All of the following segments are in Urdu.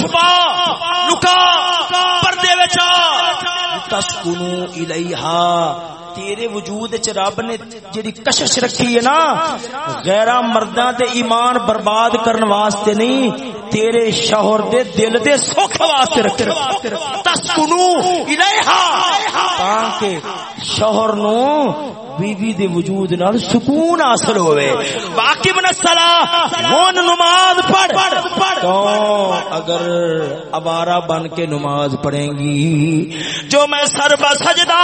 چھپا، لکا، پردے وچا تسکنو الیہا تیرے وجود چ رب نے جڑی کشش رکھی ہے نا، غیرہ مرداں تے ایمان برباد کرن واسطے نہیں تیرے شوہر دے دل دے سکھ واسطے رکھ تسکنو الیہا تاکہ شوہر نو بیوی دے وجود نال سکون حاصل ہوئے۔ باقی من الصلاح ہن نماز پڑھ۔ تو اگر ابارہ بن کے نماز پڑھیں گی، جو میں سر با سجدہ،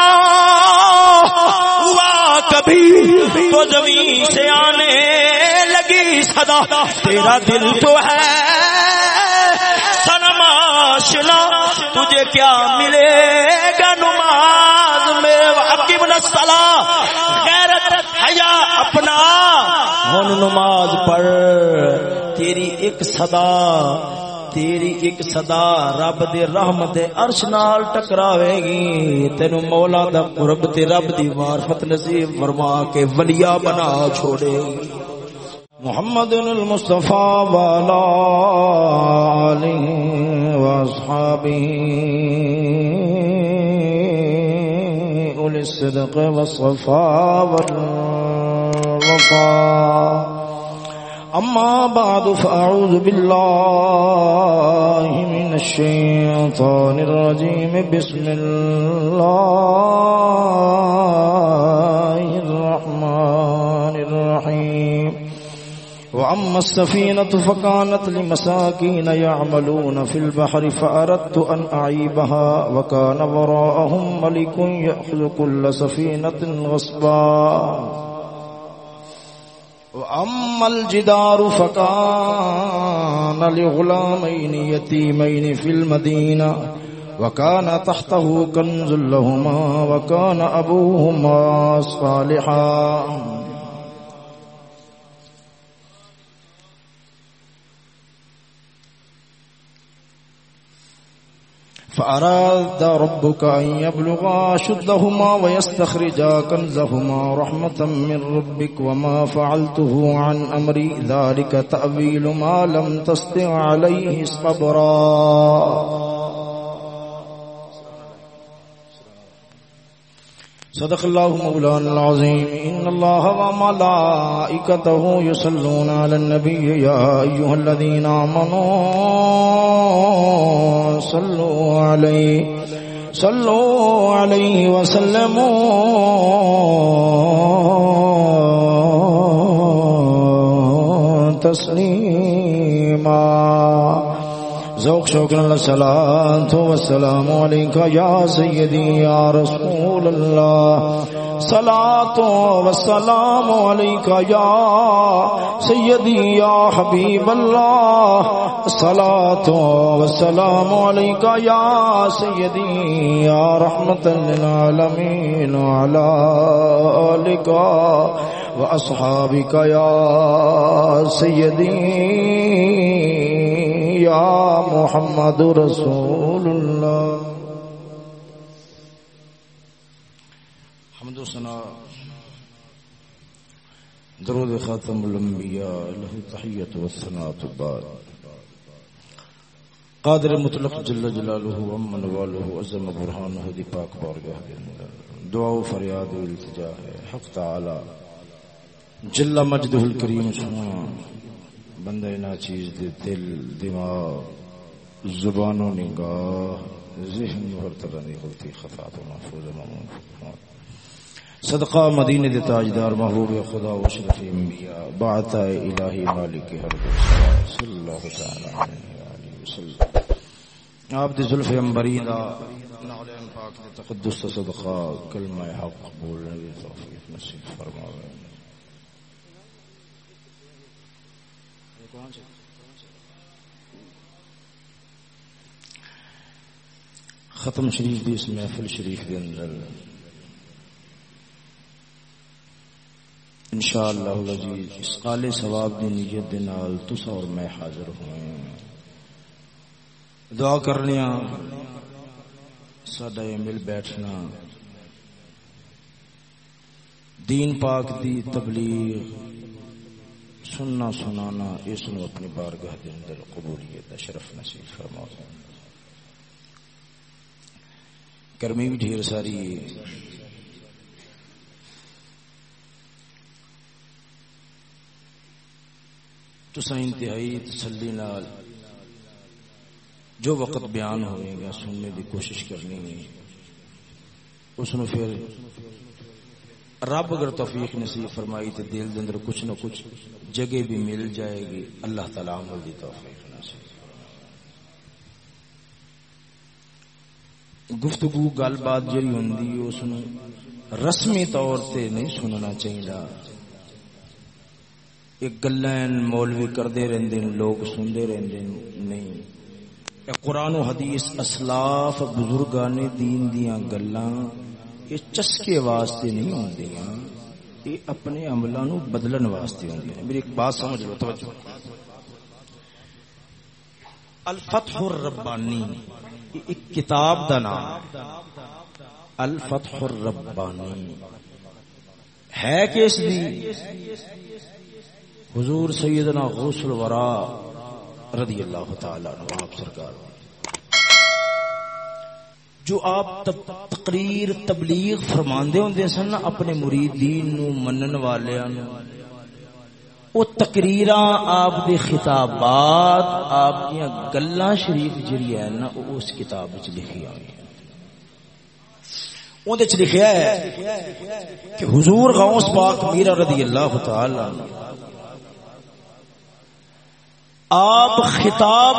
ہوا کبھی تو زمین سے آنے لگی، صدا تیرا دل تو ہے۔ سنماشنا تجھے کیا ملے گا نماز میں؟ حکیم نسلا غیرت حیا اپنا۔ ہن نماز پڑھ، تیری ایک صدا تیری ایک صدا رب دے رحمت عرش نال ٹکراوے گی تینو مولا دا قرب تے رب دی معرفت نصیب فرما کے ولیا بنا چھوڑے گی محمد المصطفى وعلى آله وأصحابه أولي الصدق والصفاء والوفاء أما بعد فأعوذ بالله من الشيطان الرجيم. بسم الله الرحمن الرحيم. وأما السفينة فكانت لمساكين يعملون في البحر فأردت أن أعيبها وكان وراءهم ملك يأخذ كل سفينة غصبا. وأما الجدار فكان لغلامين يتيمين في المدينة وكان تحته كنز لهما وكان أبوهما صالحا. فأراد ربك أن يبلغا شدهما ويستخرجا كنزهما رحمة من ربك وما فعلته عن أمري، ذلك تأويل ما لم تستع عليه صبرا. صدق الله مولانا العظيم. إن الله وملائكته يصلون على النبي، يا أيها الذين آمنوا. صلوا عليه. صلوا عليه وسلموا. تسليما ذوق شوق الصلاة والسلام عليك يا سيدي يا رسول الله صلاة والسلام عليك يا سيدي يا حبيب الله. صلاة والسلام عليك يا سيدي يا رحمة للعالمين وعلى آلك وأصحابك يا سيدي یا محمد رسول اللہ حمد و سنا. درود خاتم الانبیاء له تحیت و سنات بعد قادر مطلق جل جلالہ و ومن والہ عظم برہانہ دی پاک بارگاہ دعا و فریاد و التجا ہے، حق تعالی. جل مجدہ الکریم سبحان بندہ نا چیز دے دل، دماغ، زبان و نگاہ، ذہن ہر طرح نہیں ہوتی خطا تو محفوظ ممنون صدقہ مدینہ دے تاجدار محبوب خدا و شرف انبیاء، بعث الہی مالک ہر دو صلی اللہ تعالی علیہ وسلم۔ آپ دے زلف انبری دا نعلین پاک دے تقدس صدقہ، کلمہ حق بولنے دی توفیق نصیب فرماوے۔ ختم شریف بھی اس محفل شریف کے اندر۔ ان شاء اللہ اس کالے ثواب کی نیت کے نال تسا اور میں حاضر ہوئے دعا کرنے سڈا مل بیٹھنا۔ دین پاک دی تبلیغ، سننا سنانا، اس نو اپنی بارگاہ دے اندر قبولیت دا شرف نصیب فرما گرمی بھی ڈھیر ساری تسا انتہائی تسلی نال جو وقت بیان ہوئے گا سننے کی کوشش کرنی ہے، اس نے پھر رب اگر توفیق نصیب فرمائی تو دل دے اندر کچھ نہ کچھ جگہ بھی مل جائے گی، اللہ تعالی عمل دی توفیق نصیب گفتگو، گل بات جی ہوں اس رسمی طور سے نہیں سننا چاہیے ایک گلیں مولوی کرتے رہتے لوگ سنتے رہتے نہیں۔ قرآن و حدیث اسلاف بزرگان دین دیا گلاں، یہ چسکے واسطے نہیں ہوندی یہ اپنے عملوں نو بدلن واسطے ہوندی میری ایک بات سمجھ لو، توجہ۔ الفتح الربانی، یہ ایک کتاب دا نام الفتح الربانی۔ ہے کس دی؟ حضور سیدنا غوث الورا رضی اللہ تعالی عنہ، آپ سرکار جو آپ تقریر تبلیغ فرماندے ہوندے سن، اپنے مریدین نو منن والیاں نو او تقریراں آپ دے خطابات، آپ دیاں گلاں شریف جڑی ہے نا او اس کتاب وچ لکھی ہوئی ہیں اون وچ لکھیا ہے کہ حضور غوث پاک میرا رضی اللہ تعالی عنہ آپ خطاب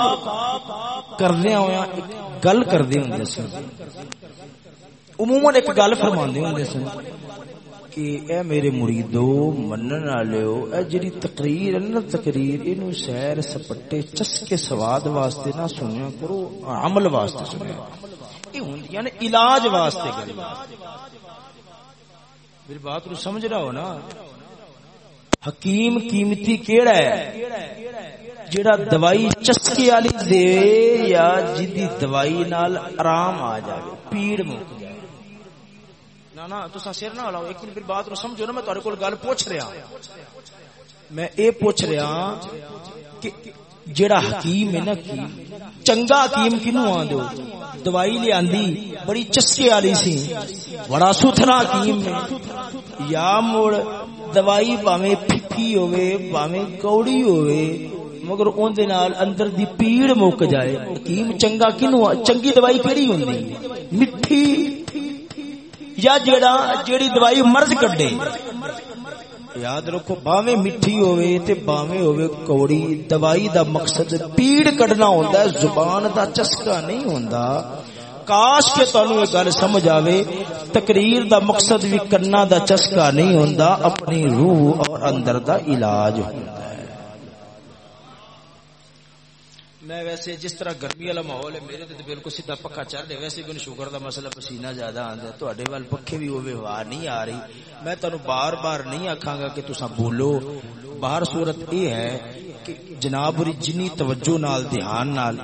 کرنے ہویا گل کردے ہوندے سن عموماً ایک گل فرماندے ہوندے سن کہ اے میرے مریدو، منن والےو اے جڑی تقریر ہے نا تقریر، اینو سیر سپٹے چسکے سواد واسطے نہ سنیا کرو، عمل واسطے سنیا یہ ہوندیاں نے علاج واسطے گل۔ میری بات نو سمجھ رہا ہو نا؟ حکیم قیمتی کیڑا ہے؟ جڑا دوائی چسکے والی دے یا جدی دوائی نال آرام آ جائے پیڑ مک جائے نا نا تسا سر نہ لاؤ ایک منٹ بات نو سمجھو نا، میں تہاڈے کول گل پوچھ رہا ہاں۔ میں اے پوچھ رہا ہاں کہ جڑا حکیم ہے نا کی، چنگا حکیم کینو آندو دوائی لے آندی، بڑی چسکے والی سی۔ بڑا ستھرا حکیم ہے۔ یا مڑ دوائی باویں پھکی ہوے باویں کوڑی ہوے مگر اون دے نال اندر دی پیڑ مک جائے۔ حکیم چنگا کینو چنگی دوائی کیڑی ہوندی؟ مٹھی۔ یا جیڑا جیڑی دوائی مرض کڈے۔ یاد رکھو، باویں مٹھی ہوے تے باویں ہوے کوڑی۔ دوائی دا مقصد پیڑ کڈنا ہوندا ہے، زبان دا چسکا نہیں ہوندا۔ کاش کے تانوں یہ گل سمجھ آوے، تقریر دا مقصد بھی کرنا دا چسکا نہیں ہوندا، اپنی روح اور اندر دا علاج ہوندا ہے۔ میں ویسے جس طرح گرمی والا ماحول ہے، میرے تو بالکل سیدھا پکا چل رہا ویسے بھی شوگر دا مسئلہ پسینہ زیادہ آندا ہے۔ تواڈے وال پکھے بھی ہوے ہوا نہیں آ رہی۔ میں تانوں بار بار نہیں آکھاں گا کہ تساں بولو باہر صورت یہ ہے کہ جناب ری جنی توجہ نال، دھیان نال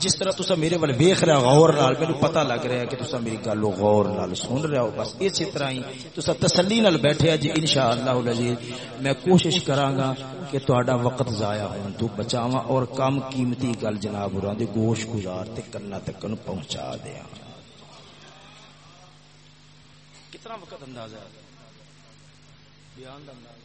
جس طرح تسا میرے ول ویکھ رہے غور نال، مینوں پتہ لگ رہا ہے کہ تسا میری گل غور نال سن رہے ہو۔ بس اسی طرح ہی تسا تسلی نال بیٹھے جی انشاءاللہ العزیز۔ میں کوشش کراں گا کہ تہاڈا وقت ضائع ہون تو بچاواں اور کم قیمتی گل جناب ہوراں دے گوش گزار تے کنا تک نو پہنچا دیاں۔ کتنا وقت اندازہ ہے؟ بیان دا اندازہ۔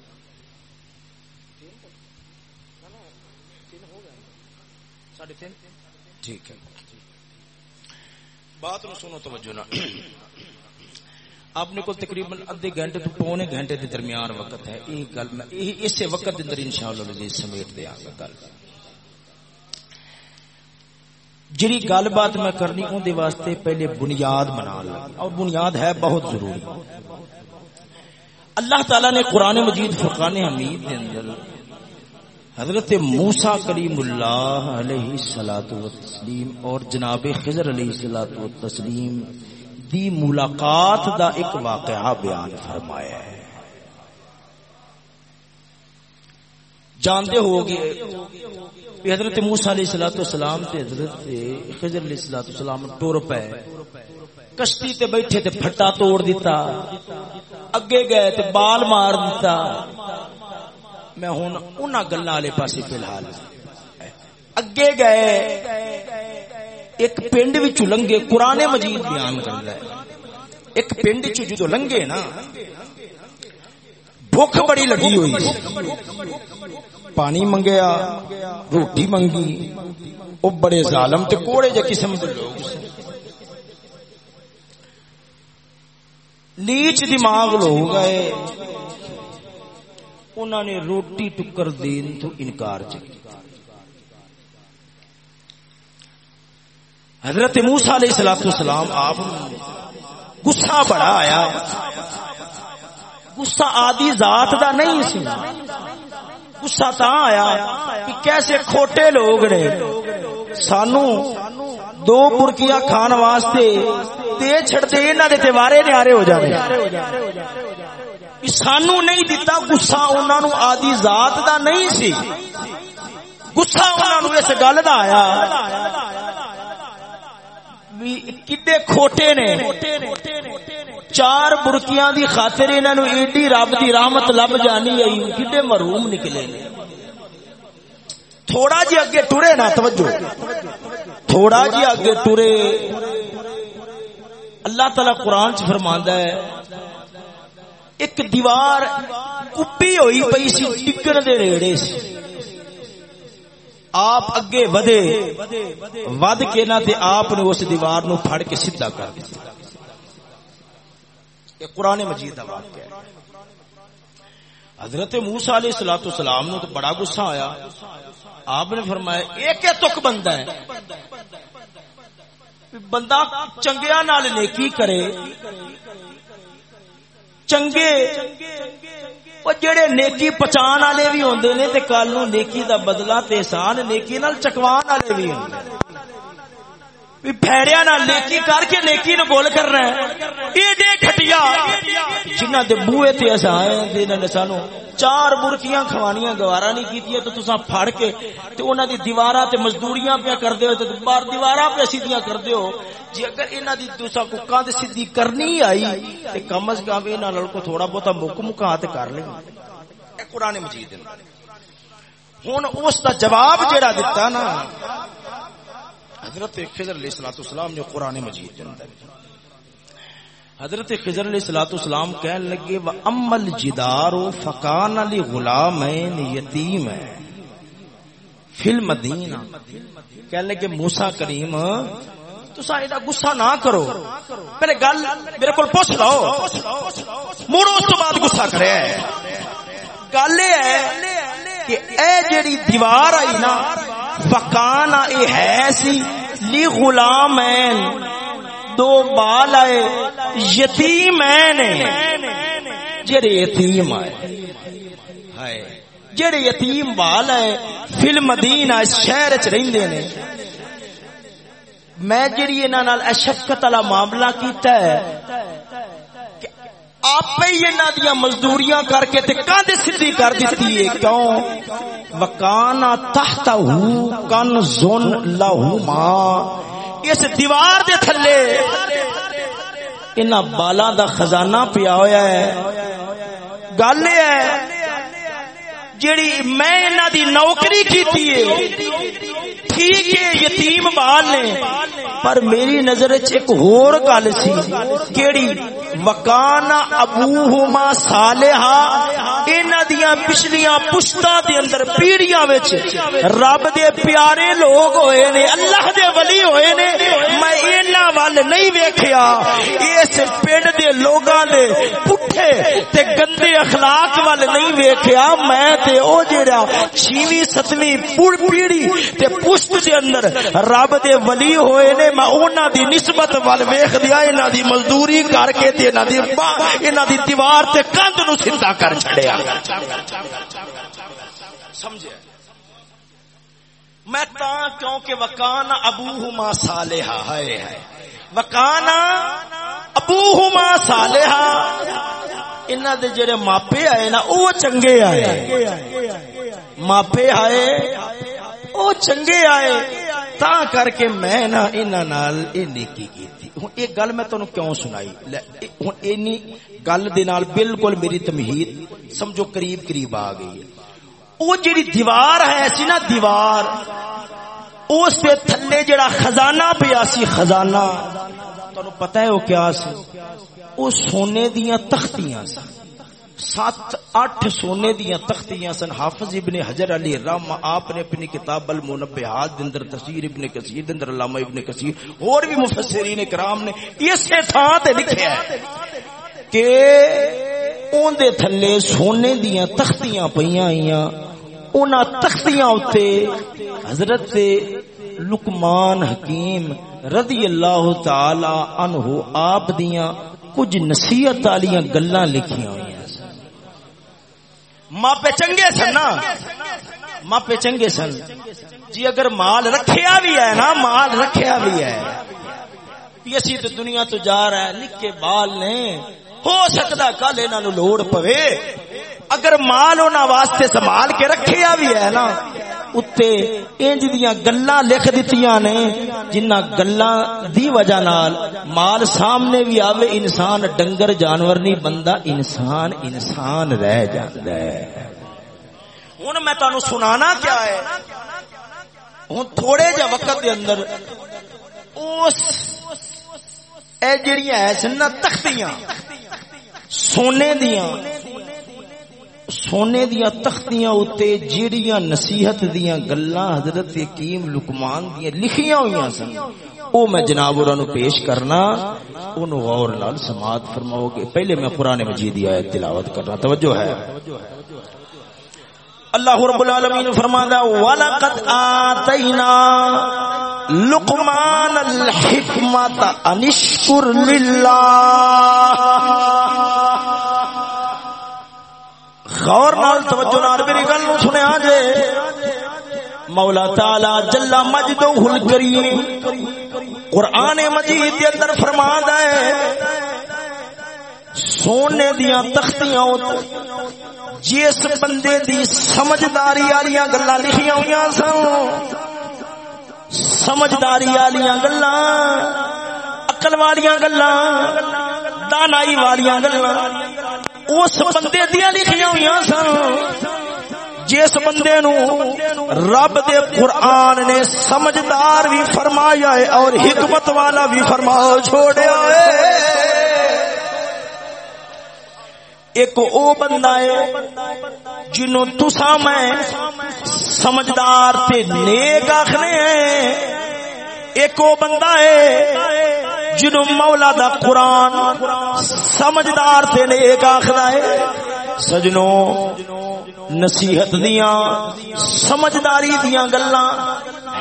ٹھیک ہے۔ بات نو سنو توجہ نا اپنے کو تقریباً ادھے گھنٹے تو پونے گھنٹے کے درمیان وقت ہے۔ یہ گل میں اسے وقت اندر انشاءاللہ العزیز سمیٹ دیا گا گل۔ جڑی گل بات میں کرنی دے واسطے پہلے بنیاد بنا لگی اور بنیاد ہے بہت ضروری۔ اللہ تعالی نے قرآن مجید فرقان حمید دے اندر حضرت موسا کریم اللہ علیہ سلاۃ و تسلیم اور جناب خضر علیہ سلاۃ و تسلیم دی ملاقات دا ایک واقعہ بیان فرمایا ہے۔ جانتے ہو گے حضرت موسا علیہ سلاۃ والسلام تے حضرت خضر علیہ سلاۃ والسلام ٹور پے۔ کشتی تے بیٹھے تے پھٹا توڑ دیتا۔ اگے گئے تے بال مار دیتا۔ میں ہوں ان گلا والے پاس فی الحال اگے گئے، ایک پنڈ لنگے قرآن مجید بیان کر ایک پنڈ چ لنگے نا بھوک بڑی لگی ہوئی پانی منگیا، روٹی منگی وہ بڑے ظالم تے کوڑے جے قسم دے لوگ نیچ دماغ لوگ گئے انہوں نے روٹی ٹکر دین تو انکار چکی۔ حضرت موسا علیہ السلام سلام آپ گسا بڑا آیا۔ گسا آدی ذات دا نہیں سی۔ گسا تا آیا کہ کیسے کھوٹے لوگ نے سانو دو برکیاں کھان واسطے تے چھڑتے انہاں دے تیوارے نیارے ہو جاوے۔ سانو نہیں دیتا گسا انہاں نو آدی ذات دا نہیں سی۔ گسا انہاں نو اس گل دا آیا۔ کڈے کھوٹے نے۔ چار برکیاں دی خاطر انہاں نو ایڈی رب دی رحمت لب جانی آئی، کڈے محروم نکلے تھوڑا جی اگے ٹرے نا، توجہ۔ تھوڑا جی اگے ٹرے۔ اللہ تعالی قرآن چ فرماندا ہے ایک دیوار کپی ہوئی پئی سی، ٹکن دے ریڑے سی۔ آپ اگے ودے، ود کے نہ تے آپ نے اس دیوار نو پھڑ کے سیدھا کر دیا یہ قرآن مجید کا واقعہ ہے۔ حضرت موسا علیہ السلاۃ السلام نو تو بڑا غصہ آیا۔ آپ نے فرمایا ایک تک بندہ ہے۔ بندہ چنگیا نال نیکی کرے چنگے وہ جڑے نیکی پچان والے بھی ہوندے نے تے کل نو نیکی دا بدلہ تے احسان نیکی نال چکوان والے بھی ہوندے پھیڑیا نہ نیکی کر کے نیکی نو گول کرنا ہے۔ ایڈے کھٹیا۔ جنہ دے بوئے تے اسا آئے ہاں، تے انہاں نے سانو چار برکیاں کھوانیاں گوارا نہیں کیتیاں، تو تساں پھڑ کے تے انہاں دی دیواراں تے مزدوریاں پیا کردے ہو، تے بار دیواراں پہ سیدھیاں کردے ہو۔ جی اگر انہاں دی تساں کوکاں تے سیدھی کرنی آئی، تے کم از کم انہاں نال کو تھوڑا بہت مک مکا تے کر لیں۔ اے قران مجید۔ ہے ہن اس دا جواب جیڑا دتا نا حضرت خضر علیہ الصلوۃ والسلام جو قران مجید کے اندر حضرت خضر علیہ الصلوۃ والسلام کہنے لگے و امل جدار فکان علی غلامین یتیم فی المدینہ کہنے لگے، موسی کریم تسا ایڈا غصہ نہ کرو۔ پہلے گل میرے کول پوچھ لو مڑو اس تو بعد غصہ کرے۔ گل یہ ہے کہ اے جیڑی دیوار آئی نا وکانا اے ہے سی۔ لی غلامین دو بال آئے یتیمین جڑے یتیم آئے جڑے یتیم بال آئے فل مدینہ شہر چ رہندے نے۔ میں جڑی انہاں نال اشفقت والا معاملہ کیتا ہے آپ ہی انہاں دیاں مزدوریاں کر کے تے کاند سیدھی کر دتی ہے؟ کیوں؟ وکانا تحتہ کنزن لہما۔ اس دیوار دے تھلے انہاں بالاں دا خزانہ پیا ہویا ہے۔ گل ہے، جیڑی میں انہاں دی نوکری کیتی ہے، ٹھیک ہے، یتیم بال نے، پر میری نظر ایک ہور گل سی، کیڑی وکانا ابوہما صالحا انہاں دیاں پچھلیاں پشتاں دے اندر پیڑیاں وچ رب دے پیارے لوگ ہوئے نے، اللہ دے ولی ہوئے نے۔ میں انہاں ول نہیں ویکھیا، اس پنڈ دے لوگاں دے پٹھے تے گندے اخلاق ول نہیں ویکھیا، میں تے او جڑا 6ویں 7ویں پڑ پیڑی تے پشت دے اندر رب دے ولی ہوئے نے، میں انہاں دی نسبت ول ویکھ دیا انہاں دی مزدوری کر کے تے انہاں دی انہاں دی دیوار تے کندھ نو سیدھا کر چھڑیا سمجھے؟ میں تا کیونکہ وکان ابوہما صالحا ہے۔ وکان ابوہما صالحا۔ انہاں دے جڑے ماپے آئے نا، او چنگے آئے۔ ماپے آئے، او چنگے آئے۔ تا کر کے میں نا انہاں نال اے نیکی کیتی۔ ہن ایک گل میں تانوں کیوں سنائی ہن اینی گل دے نال بالکل میری تمہید سمجھو قریب قریب آ گئی وہ جڑی دیوار ہے سی نا دیوار اس دے تھلے جڑا خزانہ پیا سی خزانہ تانوں پتہ ہے وہ کیا سی وہ سونے دیاں تختیاں سی سات اٹھ سونے دیاں تختیاں سن۔ حافظ ابن حجر علی رحم آپ نے اپنی کتاب المنبہات دندر تفسیر ابن کثیر دندر علامہ ابن کثیر، اور بھی مفسرین کرام نے اسے تھاں تے لکھیا ہے کہ اون دے تھلے سونے دیاں تختیاں پیاں آئیاں۔ انہاں تختیاں اتے حضرت لقمان حکیم رضی اللہ تعالی عنہ آپ دیاں کچھ نصیحت والیاں گلاں لکھیاں ہوئی ماپے چنگے سن نا ماپے چنگے سن جی اگر مال رکھیا بھی ہے نا مال رکھیا بھی ہے اسی تو دنیا تو جا رہا ہے نکے بال نے ہو سکتا کل انہوں لوڑ پوے۔ اگر مال ہونا واسطے سنبھال کے رکھیا بھی ہے نا، اتے انج دیاں گلاں لکھ دتیاں نے جنہ گلاں دی وجہ نال مال سامنے بھی آوے، انسان ڈنگر جانور نہیں، بندہ انسان انسان رہ جاندا ہے۔ ہن میں تانوں سنانا کیا ہے؟ ہن تھوڑے جا وقت دے اندر اس اے جڑیاں ہے سن تختیاں۔ سونے دیاں، سونے دیا تختیاں اتے جیڑیاں نصیحت دیا گلا حضرت حکیم لکمان دیا لکھیاں ہوئی سن۔ او میں جناب اور پیش کرنا، انہوں غور لال سماعت فرماؤ گے۔ پہلے میں قرآن مجید آیت تلاوت کرنا، توجہ ہے۔ اللہ رب العالمین فرماتا وَلَقَدْ آتَيْنَا لُقْمَانَ الْحِكْمَةَ أَنِشْكُرْ لِلَّهِ۔ غور نال توجہ نال میری گل نو سنیا جے۔ مولا تعالی جل مجدہ الکریم قران مجید دے اندر فرماتا ہے، سونے دیاں تختیاں جس بندے دی سمجھداری والی گلاں لکھیاں ہویاں سن۔ سمجھداری والی گلاں، عقل والی گلاں، دانائی والی گلاں۔ اس بندے دیا لکھیا ہوئی سن جس بندے نو رب دے قرآن نے سمجھدار بھی فرمایا ہے اور حکمت والا بھی فرما چھوڑیا ہے ایک او بندہ ہے جنوں تسا میں سمجھدار تے نیک آخنے ہیں۔ ایک او بندہ ہے جنو مولا دا قرآن سمجھدار تے نیک آخدا ہے۔ سجنو، نصیحت دیاں، سمجھداری دیاں گلاں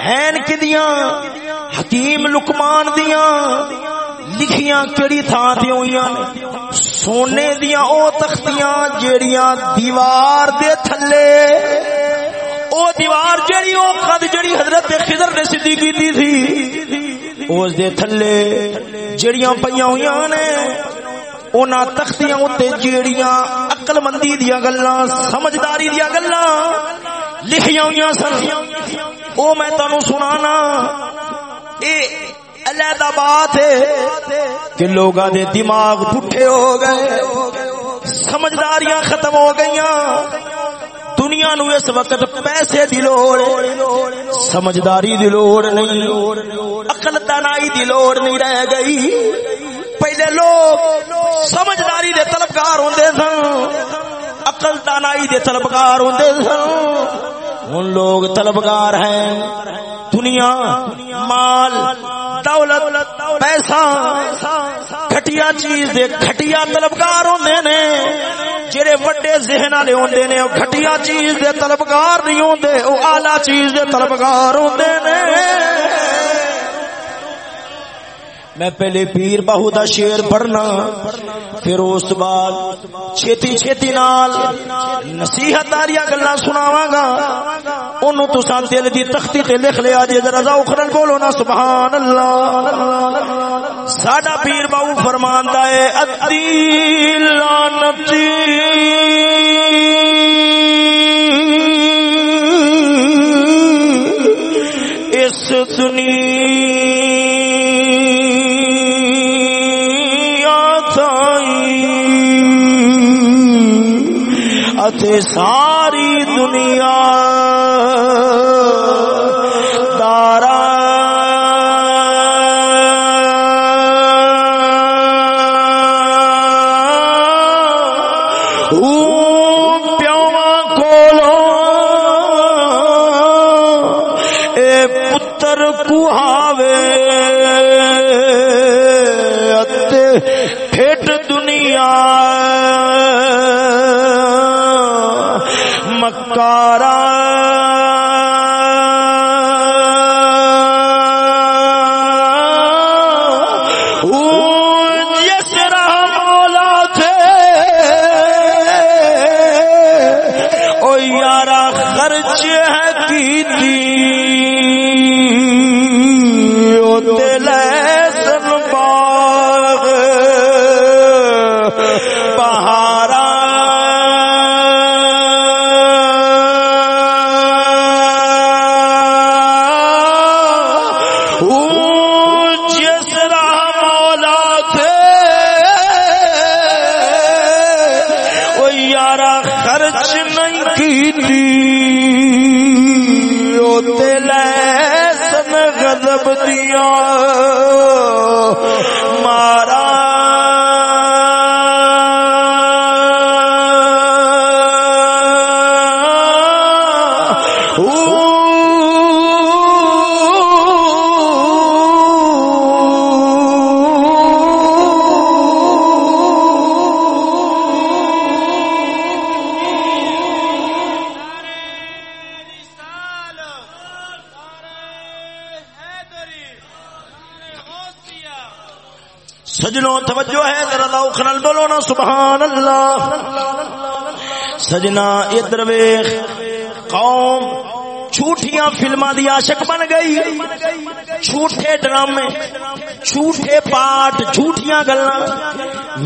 ہین کدیاں حکیم لکمان دیاں، لکھیاں کیڑی تھا تے ہویاں سونے دیاں او تختیاں جیڑیاں دیوار دے تھلے۔ او دیوار جیڑی او قد جیڑی حضرت خضر نے صدیقی اس دے تھلے جڑیاں پیاں ہویاں نے، اونا تختیاں اتے جیڑیاں عقل مندی دیا گلاں، سمجھداری دیا گلاں، لکھیاں ہویاں سن۔ او میں تانوں سنانا، اے علیحدہ بات ہے کہ لوگاں دے دماغ پٹھے ہو گئے، سمجھداریاں ختم ہو گئیاں۔ دنیا نو اس وقت پیسے دی لوڑ سمجھداری دی لوڑ نہیں، عقل دانائی دی لوڑ نہیں رہ گئی۔ پہلے لوگ سمجھداری دے طلبگار ہوندے سن، عقل دانائی دے طلبگار ہوندے سن۔ ہن لوگ طلبگار ہیں، دنیا، مال، دولت، پیسہ گھٹیا چیز دے گھٹیا طلبگار ہوندے نے، جڑے وڈے ذہن والے ہوندے نے، او گھٹیا چیز دے طلبگار نہیں ہوندے، او اعلی چیز دے طلبگار ہوندے نے۔ میں پہلے پیر بہو دا شیر پڑھنا، پھر اس بعد چھتی چھتی نال نصیحت داریا گلا سناواں گا۔ اونوں تساں دل دی تختی تے لکھ لیا جے ذرا ذوق نال بولو نا، سبحان اللہ۔ ساڈا پیر بہو فرماندا ہے، ادی لعنتی ساری دنیا سبحان سجنا ادھر ویخ، قوم، جھوٹیاں فلما دی عاشق بن گئی۔ جھوٹے ڈرامے، جھوٹے پاٹ، جھوٹیاں گلا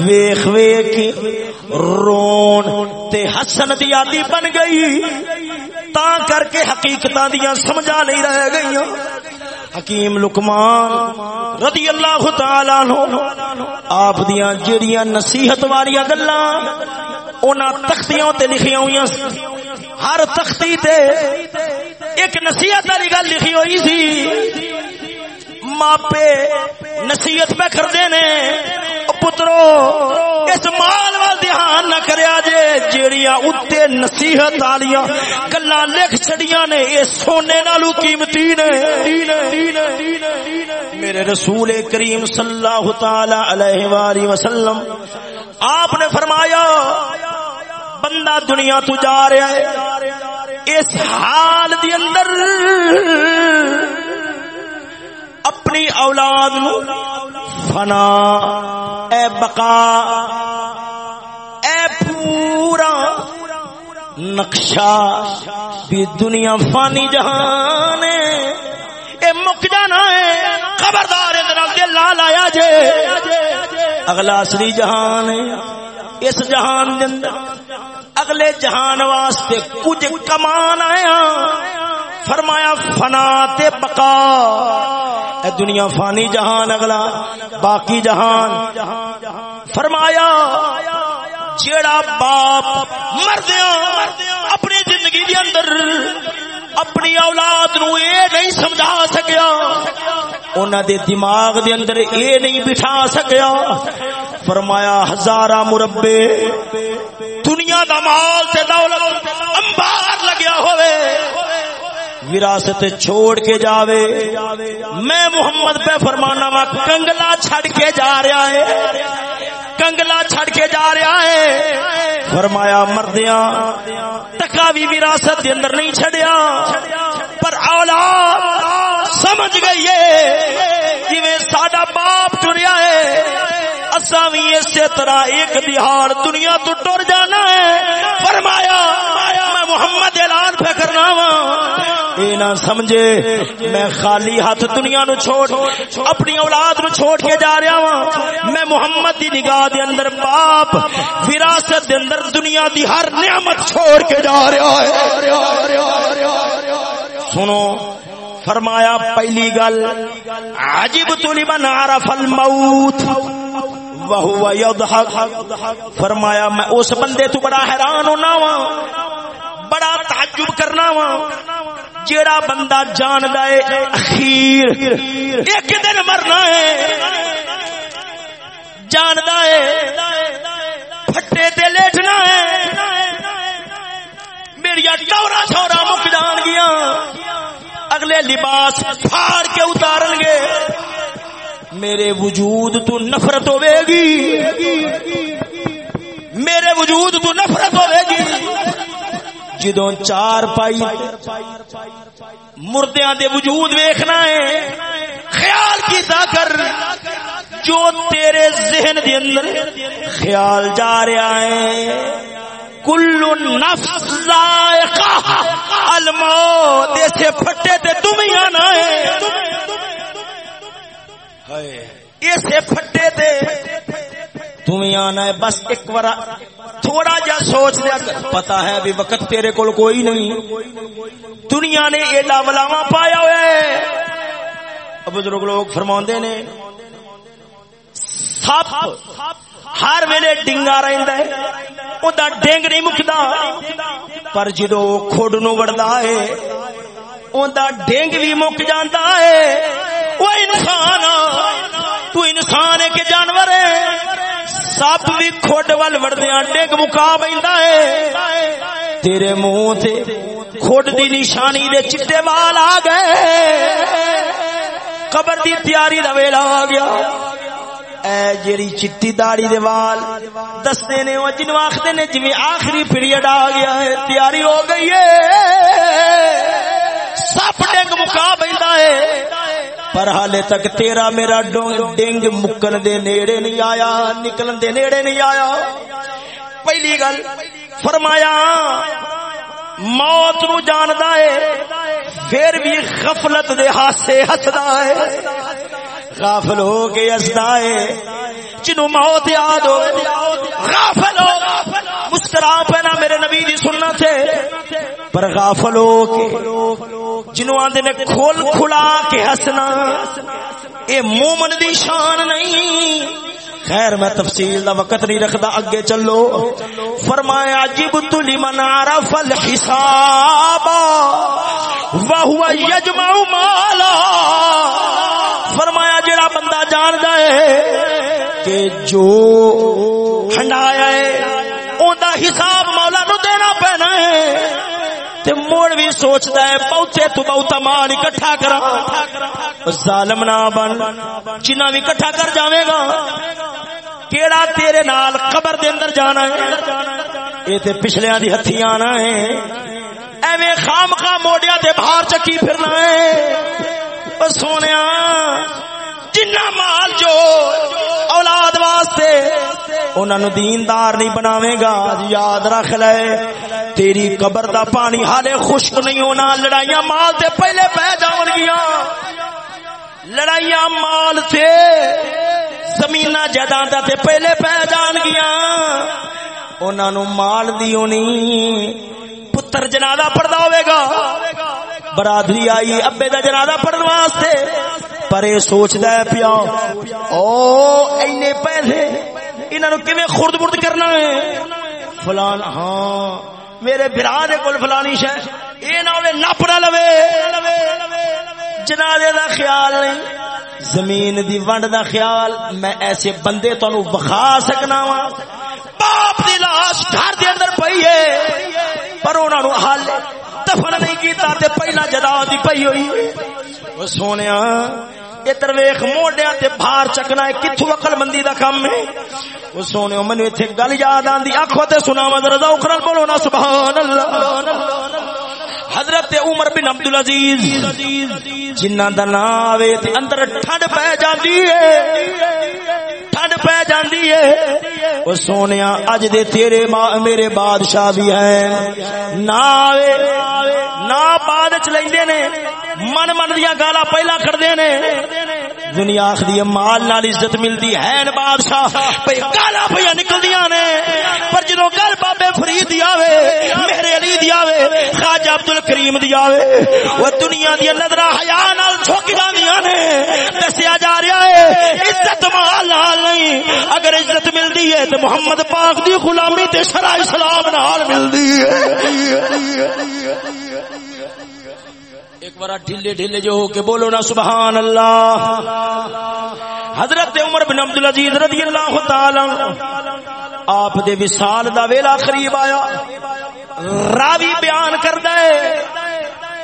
ویخ ویخ، رون تے حسن دی آدی بن گئی۔ تا کر کے حقیقت دیا سمجھا نہیں رہ گئی حکیم لکمان رضی اللہ تعالی عنہ، آپ دیاں جڑیاں نصیحت والی گلاں۔ انہاں تختیاں تے لکھیاں ہوئی ہر تختی تے ایک نصیحت والی گل لکھی ہوئی سی۔ ماپے نصیحت پہ کردے نے۔ پترو، اس مال وال دھیان نہ کریا جے، جیڑیاں اتے نصیحت والیاں گلاں لکھ چھڑیاں نے، اے سونے نالو قیمتی نے۔ میرے رسول کریم صلی اللہ تعالی علیہ والہ وسلم، آپ نے فرمایا بندہ دنیا تو جا رہا ہے۔ اس حال دی اندر اپنی اولاد نو فنا، اے بقا، اے پورا نقشہ بھی دنیا فانی جہان اے مک جانا ہے، خبردار دل لایا جے اگلا اصلی جہان ہے۔ اس جہان اگلے جہان واسطے کچھ کمان آیا۔ فرمایا، فنا تے بقا۔ اے دنیا فانی جہان اگلا، باقی جہان۔ فرمایا، جیڑا باپ مردیاں اپنی زندگی دے اندر اپنی اولاد نو اے نہیں سمجھا سکیا۔ انہاں دے دماغ دے اندر اے نہیں بٹھا سکیا۔ فرمایا ہزارہ مربے، دنیا دا مال تے دولت انبار لگیا ہوئے۔ وراثت چھوڑ کے جاوے۔ میں محمد پہ فرمانا وا، کنگلا چھڑ کے جا رہا ہے۔ کنگلا چھڑ کے جا رہا ہے۔ فرمایا، مردیاں ٹکا بھی وراثت دے اندر نہیں چھڑیا پر اولاد سمجھ گئی ہے، جویں ساڈا باپ ٹریا ہے، اساں بھی اسی طرح ایک دہاڑ دنیا تو ٹر جانا ہے۔ فرمایا، میں محمد اعلان پہ کرنا وا یہ نہ سمجھے، میں خالی ہاتھ دنیا نو چھوڑ، اپنی اولاد نو چھوڑ کے جا رہا ہوں میں محمد دی نگاہ دے اندر باپ، وراثت دے اندر دنیا دی ہر نعمت چھوڑ کے جا رہا ہے۔ سنو، فرمایا، پہلی گل، عجب تو لمن عرف الموت، وہو یضحک۔ فرمایا، میں اس بندے تو بڑا حیران ہونا وا بڑا تعجب کرنا وا۔ جیڑا بندہ جاندا ہے، اخیر۔ ایک دن مرنا ہے۔ جاندا ہے، پھٹے تے لیٹنا ہے۔ میری ٹورا چھورا مک جان گیا۔ اگلے لباس پھاڑ کے اتار گے۔ میرے وجود تو نفرت ہوے گی۔ میرے وجود تو نفرت ہوے گی۔ جدو چار پائی، مردیاں دے وجود ویکھنا ہے، خیال کیتا کر، جو تیرے ذہن دے اندر خیال جا رہا ہے۔ کل نفس ذائقہ، الموت، ایسے پھٹے تے تم ہی آنا ہے۔ ایسے پھٹے تے تم آنا ہے، بس ایک بار تھوڑا جا سوچ لیا پتا ہے ابھی وقت تیرے کول کوئی نہیں۔ دنیا نے ایڈا بلاوا پایا ہوا ہے۔ بزرگ لوگ فرما نے، سپ ہر ویلے ڈنگا رہتا ہے وہ ڈنگ نہیں مکتا پر جدو کھوڈ نو وڑتا ہے، اوندا ڈنگ بھی مک جاتا ہے۔ وہ انسان تو انسان ہے کہ جانور ہے۔ سپ بھی کھوڈ ول وڑدیا ہاں ڈگ مکا بہتا ہے۔ تیرے منہ تے کھوڈ دی نشانی دے چٹے وال آ گئے۔ قبر دی تیاری دا ویلا آ گیا۔ اے جیری چٹی داڑی دے وال دستے نے وہ جنو آخدے نے جویں آخری پیریڈ آ گیا ہے، تیاری ہو گئی ہے۔ سپ ڈنگ مکا بہتا ہے۔ پر حالے تک تیرا میرا ڈنگ مکن دے نیڑے نہیں آیا نکلن دے نیڑے نہیں آیا پہلی گل فرمایا موت نو جاندا ہے پھر بھی غفلت دے ہاسے ہسدا ہے غافل ہو کے ہسدا ہے جنو موت یاد ہو، غافل ہو۔ مسکرا پینا میرے نبی دی سنت ہے پر غافل ہو کے جنو آندے نے کھول کھلا کے ہسنا۔ اے مومن دی شان نہیں۔ خیر، میں تفصیل دا وقت نہیں رکھدا، اگے چلو۔ فرمایا عجب لمن عرف الحساب وهو يجمع مالا۔ فرمایا، جڑا بندہ جاندا ہے کہ جو ہنڈایا ہے، اوندا حساب مولا نو دینا پینا ہے۔ تے موڑ بھی سوچتا ہے بہتے تو بہتا مال اکٹھا کرا۔ ظالم نہ بن، جنہ بھی اکٹھا کر جاوے گا، کیڑا تیرے نال قبر دے اندر جانا ہے۔ اے تے پچھلیاں دی ہتھی آنا ہے ایویں خام خام موڈیا تے باہر چکی پھرنا ہے۔ سونیا، جنہ مال جو اولاد واسطے انہوں نے دیندار نہیں بناوے گا یاد رکھ لے، تیری قبر دا پانی حالے خشک نہیں ہونا، لڑائیاں مال تے پہلے پہ جان گیا لڑائیاں مال سے زمین جائیداد تے پہلے پہ جان گیا انہوں نے مال دی ہونی پتر جنازہ پڑھدا ہوے گا۔ برادری آئی ابے دا جنازہ پڑھن واسطے۔ پر یہ سوچدا ہے پیا او اینے پیسے، انہاں نو کیویں خرد برد کرنا ہے؟ فلان ہاں میرے برا دے کول فلانی شے، اے نہ ہوے نپ نہ لوے۔ جنازے دا خیال نہیں، زمین دی ونڈ دا خیال، میں ایسے بندے تانوں وکھا سکنا وا باپ دی لاش گھر دے اندر پئی ہے، پر انہاں نو حال دفن نہیں کیتا تے پہلا جدا دی پئی ہوئی۔ او سونیا، ادھر ویخ موڈیا تے بھار چکنا ہے کتوں اقل مندی دا کام ہے۔ او سونیا، منو اتنے گل یاد آندی آخو تے سنا مدر اخرل بولو نا، سبحان اللہ۔ حضرت عمر بن عبد العزیز جنہ دا نام آوے تے اندر ٹھنڈ پے جاندی ہے، ٹھنڈ پہ جاندی ہے۔ او سونیا، اج دے تیرے میرے بادشاہ بھی ہیں۔ نہ آوے نہ بعد چ لیندے نے۔ من من دیا گالا پہلا کردے نے۔ دنیا آخری مال نال عزت ملتی ہے بادشاہ۔ پہ گالا پہ نکلدیاں نے۔ خواجہ عبد دی آوے۔ وہ دنیا دی نظر حیا نال جھک جاندیاں نے۔ دسیا جا رہا ہے، عزت مال نال نہیں۔ اگر عزت ملتی ہے تو محمد پاک دی غلامی تے شرع اسلام نال ملتی ہے۔ ایک بار ڈھیلے ڈھیلے جو ہو کے بولو نا، سبحان اللہ۔ حضرت عمر بن عبد العزیز رضی اللہ تعالی آپ دے وصال دا ویلا قریب آیا۔ راوی بیان کردا ہے۔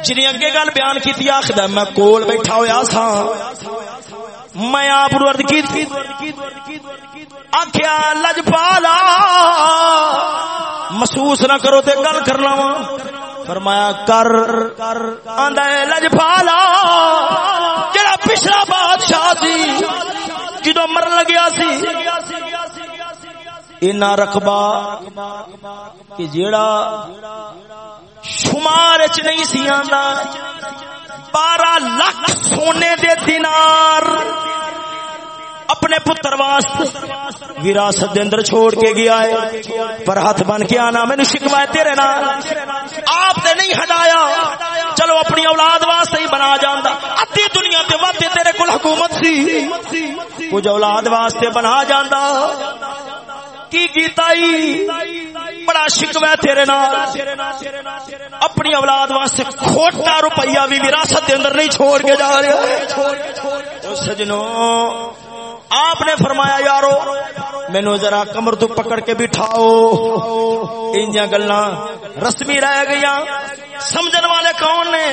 جنہیں اگے گل بیان کی آخر میں کول بیٹھا ہوا سا۔ میں آپ کی آخیا لج پالا محسوس نہ کرو تے گل کرنا وا فرمایا، کر۔ آندا ہے لج پالا جڑا پچھلا بادشاہ سی جدو مر لگیا سی۔ اینا رقبہ کہ جیڑا شمار چ نہیں سی آندا، بارہ لاکھ سونے دے دینار اپنے پتر واسطے وراثت دے اندر چھوڑ کے گیا ہے، پر ہاتھ بن کے آنا مینوں شکوا تیرے نال۔ آپ تے نہیں ہٹایا، چلو اپنی اولاد واسطے ہی بنا جاندا۔ ادھی دنیا تے ودے تیرے کول حکومت سی، کچھ اولاد واسطے بنا جاندا۔ کی کیتا بڑا شکوا تیرے نال। اپنی اولاد واسطے کھوٹا روپیہ بھی وراثت دے اندر نہیں چھوڑ کے جا رہا سجنوں آپ نے فرمایا، یارو مینو ذرا کمر تو پکڑ کے بٹھاؤ। ان گلا رسمی رہ گئی سمجھن والے کون نے؟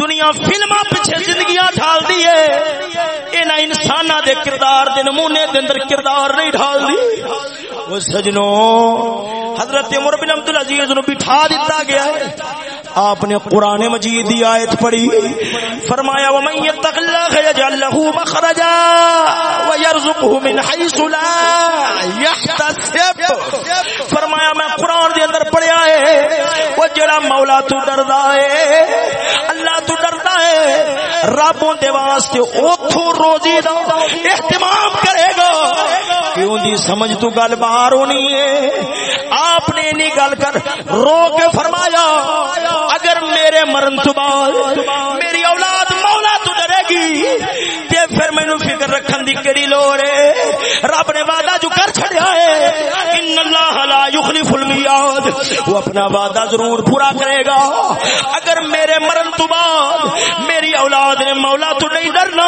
دنیا فلم پیچھے زندگیاں ڈال دی ہے۔ انہاں انساناں دے کردار دے نمونے دے اندر کردار نہیں ڈال دی وہ سجنوں حضرت عمر بن عبد العزیز نو بٹھا دیتا گیا ہے۔ آپ نے قرآن مجید دی آیت پڑھی۔ فرمایا، ومن يتق الله يجعل له مخرجا ويرزقه من حيث لا يحتسب فرمایا، میں قرآن جڑا مولا تو ڈردا ہے، اللہ تو ڈردا ہے ربوں دے واسطے اوتھوں روزی دا اہتمام کرے گا۔ کیوں دی سمجھ تو گل باہر ہونی ہے؟ آپ نے نہیں گل کر رو کے فرمایا، اگر میرے مرن تو بعد میری اولاد مولا تو ڈرے گی، تے پھر مینوں فکر رکھن دی کیڑی لوڑ ہے؟ رب نے وعدہ جو کر چھڑیا ہے ان اللہ لا یخلف المیعاد۔ وہ اپنا وعدہ ضرور پورا کرے گا۔ اگر میرے مرن تو بعد میری اولاد نے مولا تو نہیں ڈرنا،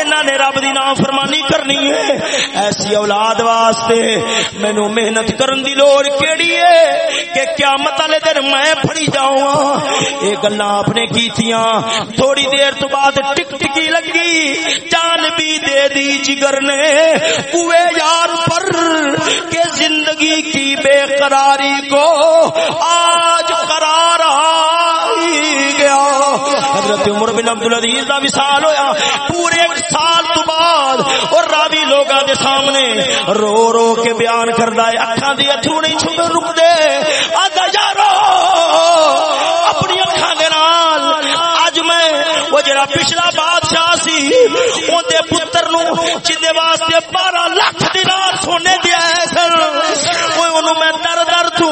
انہاں نے رب دی نافرمانی کرنی ہے۔ ایسی اولاد واسطے مینوں محنت کرن دی لوڑ کیڑی ہے کہ قیامت والے دن میں پھڑی جاؤں۔ یہ گلا آپ نے کیتیاں۔ تھوڑی دیر تو بعد ٹک ٹکی لگی۔ جان بھی دے دی جگر نے۔ کوئے یار پر کہ زندگی کی بے قراری کو آج قرار گیا۔ حضرت عمر بن عبد العزیز کا وصال ہویا۔ پورے ایک سال تو بعد اور راوی لوگاں دے سامنے رو رو کے بیان کردا ہے۔ اکھاں دی اتھرو نہیں چھپ رک دے آدا یارو اپنی اکھاں دے نال اج میں وہ جڑا پچھلا بادشاہ سی، اون دے پتر نو جدے واسطے 12 لاکھ دینار سونے دیا ہے سر کوئی اونوں میں در در تو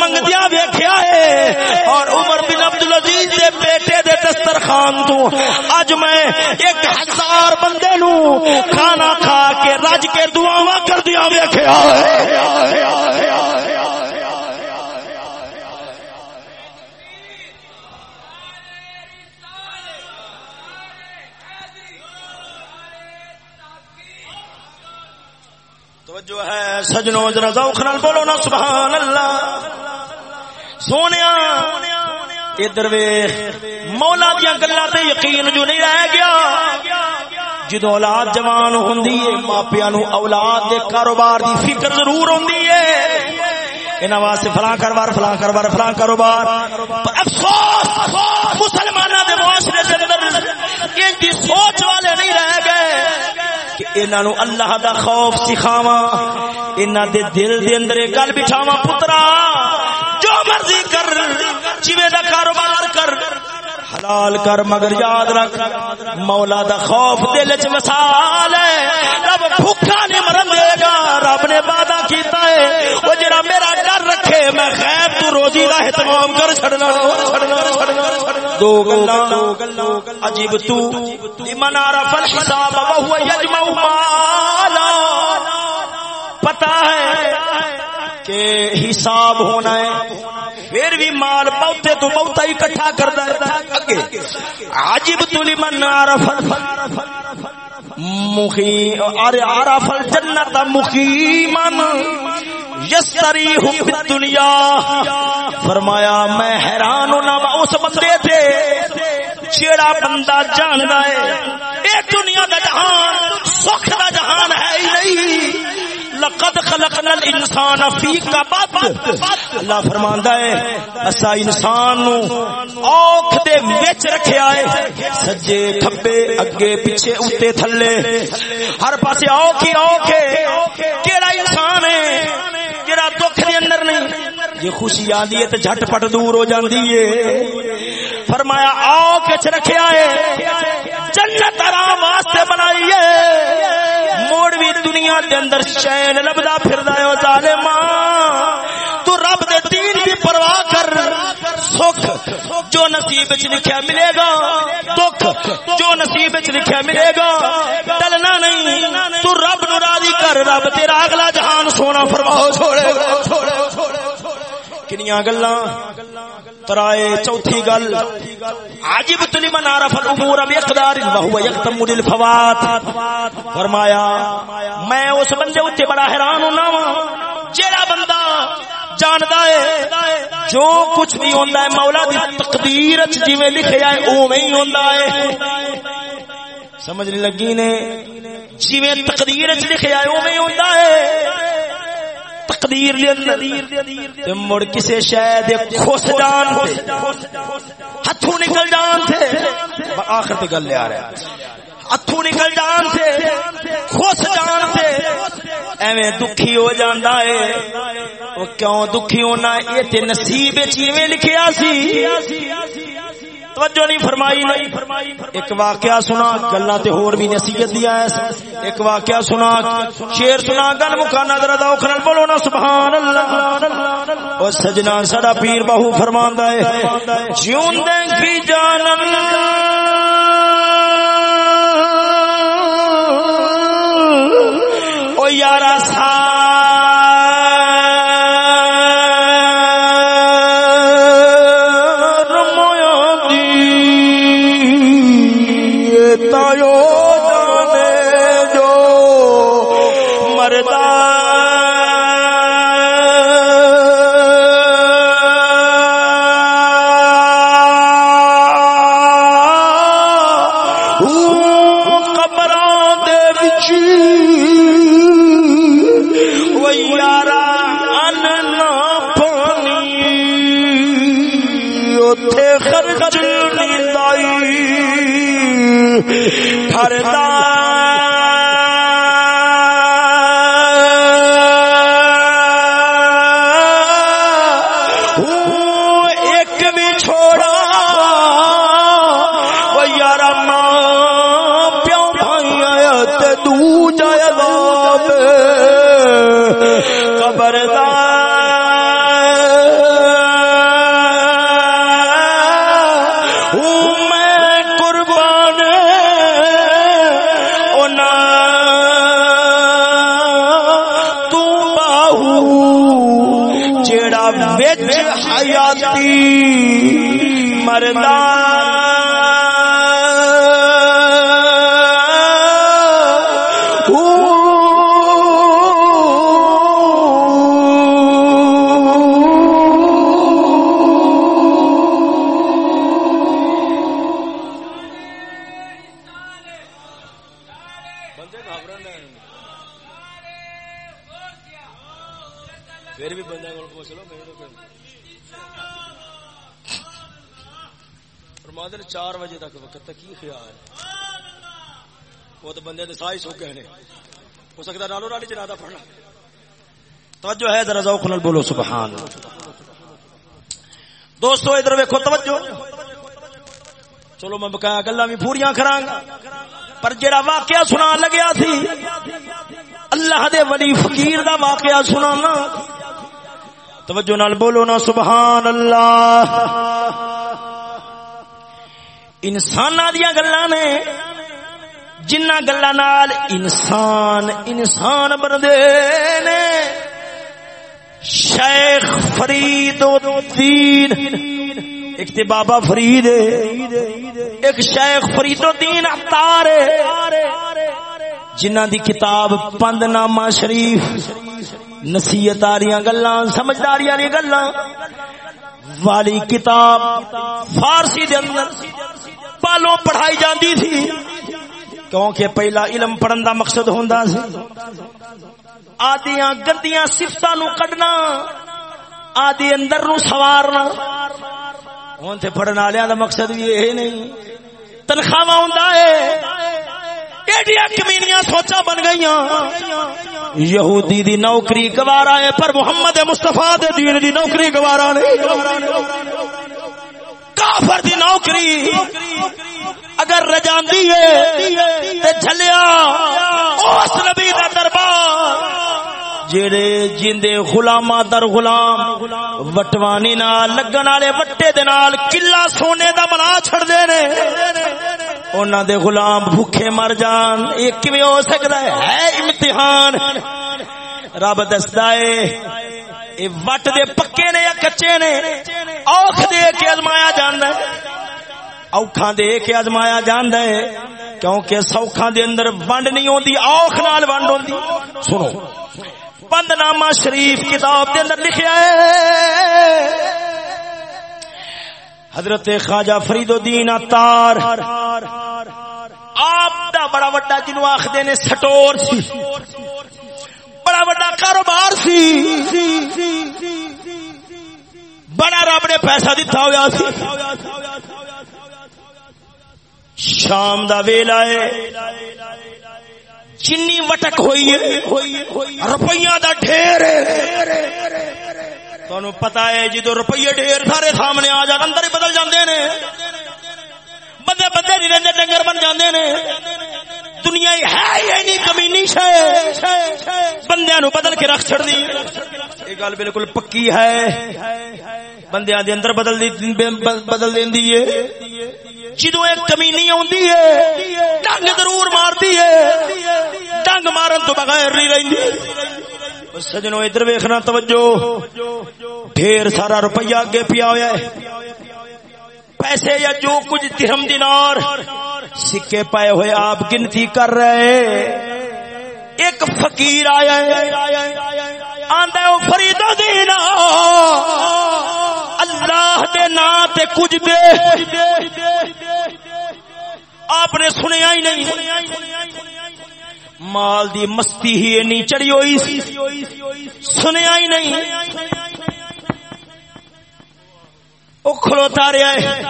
منگدیاں ویکھیا ہے۔ اور عمر بن عبد العزیز دے بیٹے دے دسترخوان تو اج میں ایک ہزار بندے نو کھانا کھا کے رج کے دعاواں کر دیا ویکھیا ہے۔ توجہ ہے، سجنوں ذرا ذوق نال بولو نا سبحان اللہ سونیا، ادھر ویخ مولا دیا گلا تے یقین جو نہیں رہ گیا۔ جدو اولاد جوان ہوندی ہے ماپیاں نو اولاد دے کاروبار دی فکر ضرور ہوندی ہے۔ انہاں واسطے فلاں کاروبار فلاں کاروبار فلاں کاروبار۔ افسوس، مسلماناں دے معاشرے دے اندر ان دی سوچ والے انہوں اللہ دا خوف سکھاواں، انہاں دے دل دے اندر گل بٹھاواں، پترا، جو مرضی کر جویں دا کاروبار کر، حلال کر، مگر یاد رکھ، مولا دا خوف دل چ وسال ہے، رب بھوکا نہیں مرن دے گا، رب نے وعدہ کیتا ہے، او جڑا میرا ڈر رکھے میں غیب تو روزی دا اہتمام کر چھڑنا دو گلاں عجیب تو لمن عرف الحساب وهو يجمع مالا۔ پتہ ہے کہ حساب ہونا ہے، پھر بھی مال بہتے تو بہتا ہی کٹھا کرتا ہے۔ عجیب تو لمن عرف مخی ارے عرف الجنت مقیما یستری ہوں دنیا فرمایا، میں حیران ہونا اس بندے تھے جیڑا بندہ جاندا ہے، اے دنیا دا جہان، سکھ دا جہان ہے ہی نہیں۔ لقد خلقنا الانسان فی کبد اللہ فرماندا ہے، اسا انسان نو اوکھ دے وچ رکھیا ہے، سجے کھبے اگے پیچھے اوتے تھلے۔ ہر پاسے اوکھ ہی اوکھ ہے، کیڑا انسان ہے جڑا دکھ دے اندر نہیں۔ یہ خوشی آندی ہے تے جھٹ پٹ دور ہو جاندی ہے۔ فرمایا آؤ کچھ رکھیا ہے، جنت آرام واسطے بنائی ہے۔ دنیا دے اندر چین لبدا پھردا ہے او ظالما تو رب دے دین دی پرواہ کر، سکھ، جو نصیب وچ لکھیا ملے گا، دکھ، جو نصیب وچ لکھیا ملے گا، ٹلنا نہیں۔ تو رب نو راضی کر، رب تیرا اگلا جہان سونا فرماؤ، چھوڑے گا۔ کنیاں گلاں ترائے چوتھی گل عجب تلی من عرف الامور بقدار وهو يختم للفوات فرمایا میں اس بندے اوتے بڑا حیران ہونا وا جیڑا بندہ جاندا ہے جو کچھ بھی ہوندا ہے مولا دی تقدیر وچ جویں لکھیا ہے اوویں ہی ہوندا ہے سمجھ نہیں لگی نے جویں تقدیر وچ لکھیا ہے اوویں ہوندا ہے تقدیر دے اندر تے مڑ کسے شے دے خوش جان ہتھوں نکل جان تھے آخر تے گل لے آ رہا ہے۔ ہتھوں نکل جان تھے خوش جان تھے ایویں دکھی ہو جاندا ہے۔ او کیوں دکھی ہونا اے تے نصیب وچ ایویں جی لکھیا سی۔ توجہ نہیں فرمائی ایک واقعہ سنا گلا تے ہور بھی نصیحت دیا ہے ایک واقعہ سنا، شیر سنا، گل مکانا ذرا دا اوکھل بولو نا سبحان اللہ او سجنا، ساڈا پیر باہو فرماندا ہے۔ جیوندے کی جانن۔ او یارا سا ڈھائی سو کہنے ہو سکتا نالو نالی جنادہ پڑھنا۔ توجہ ہے، ذرا ذوق نال بولو، سبحان دوستو، ادھر ویکھو، توجہ۔ چلو، میں بقایا گلا بھی پوریاں کراں گا۔ پر جڑا واقعہ سنا لگیا تھی اللہ دے ولی فقیر دا واقعہ سنانا توجہ نال بولو نا، سبحان اللہ۔ انسان دیا گلا نے جنہ گلا نال انسان انسان بندے نے، شیخ فرید الدین۔ ایک تے بابا فرید ایک شیخ فرید الدین اتار جنہ دی کتاب پند نامہ شریف۔ نصیحت آ رہی گلا سمجھداری والی گلا والی کتاب فارسی دے اندر پالو پڑھائی جاندی تھی۔ کیونکہ پہلا علم پڑھن دا مقصد ہوندا سی۔ آدیاں گندیاں صفتاں نو کڈنا، آدی اندر نو سوارنا۔ ہوں تے پڑھن والے دا مقصد بھی یہ نہیں۔ تنخواہ ہوندا ہے ایڈیاں کمینیاں سوچا بن گئی یہودی دی نوکری گوارا ہے پر محمد مستفا دین دی نوکری گوارا نہیں۔ کافر دی نوکری اگر رجاندی ہے تے جھلیا اس نبی دا دربار جڑے جیندے غلاماں در غلام وٹوانی نال لگن والے وٹے دے نال قلعہ سونے دا بنا چھڑ دے نے، انہاں دے غلام بھوکے مر جان، یہ کیویں ہو سکدا ہے؟ ہے امتحان۔ رب دسدا ہے اے وٹ دے پکے نے یا کچے نے؟ اوکھ دے کے ازمایا جاندا ہے۔ اوکھاں دے کے ازمایا جاندا ہے۔ کیونکہ سوکھاں دے اندر ونڈ نہیں ہوندی، اوکھ نال ونڈ ہوندی۔ سنو۔ بند نامہ شریف کتاب کے اندر لکھا ہے، حضرت خواجہ فرید الدین اتار آپ دا بڑا وڈا جنو آخر نے سٹور سی۔ بڑا وڈا کاروبار سی۔ بڑا رب نے پیسہ دتا ہوا سی۔ شام دا ویلا ہے۔ چنی وٹک ہوئی ہے۔ روپیہ دا ڈھیر تہن پتا ہے جدو روپیے ڈھیر سارے سامنے آ جان، اندر ہی بدل جاندے نے۔ بندے بندے نہیں رہتے ڈنگر بن جاندے نے۔ دنیا ہی ہے ہی نہیں کمینی شے۔ بندیاں نو بدل کے رکھ چھڑ دی۔ یہ گل بالکل پکی ہے۔ بندیاں دے اندر بدل دی، بدل دیندی ہے۔ جدو ایک کمینی آندی ہے، ڈنگ ضرور مارتی ہے۔ ڈنگ مارن تو بغیر نہیں رہی سجنوں ادھر ویخنا توجہ۔ ڈھیر سارا روپیہ اگے پیا ہوا ہے۔ پیسے یا جو کچھ درہم دینار سکے پائے ہوئے آپ گنتی کر رہے ایک فقیر آیا آندا فرید دینا۔ اللہ دے نا تے کچھ دے۔ آپ نے سنیا ہی نہیں۔ مال دی مستی ہی اینی چڑی ہوئی۔ سنیا ہی نہیں۔ وہ کھلوتا رہا ہے۔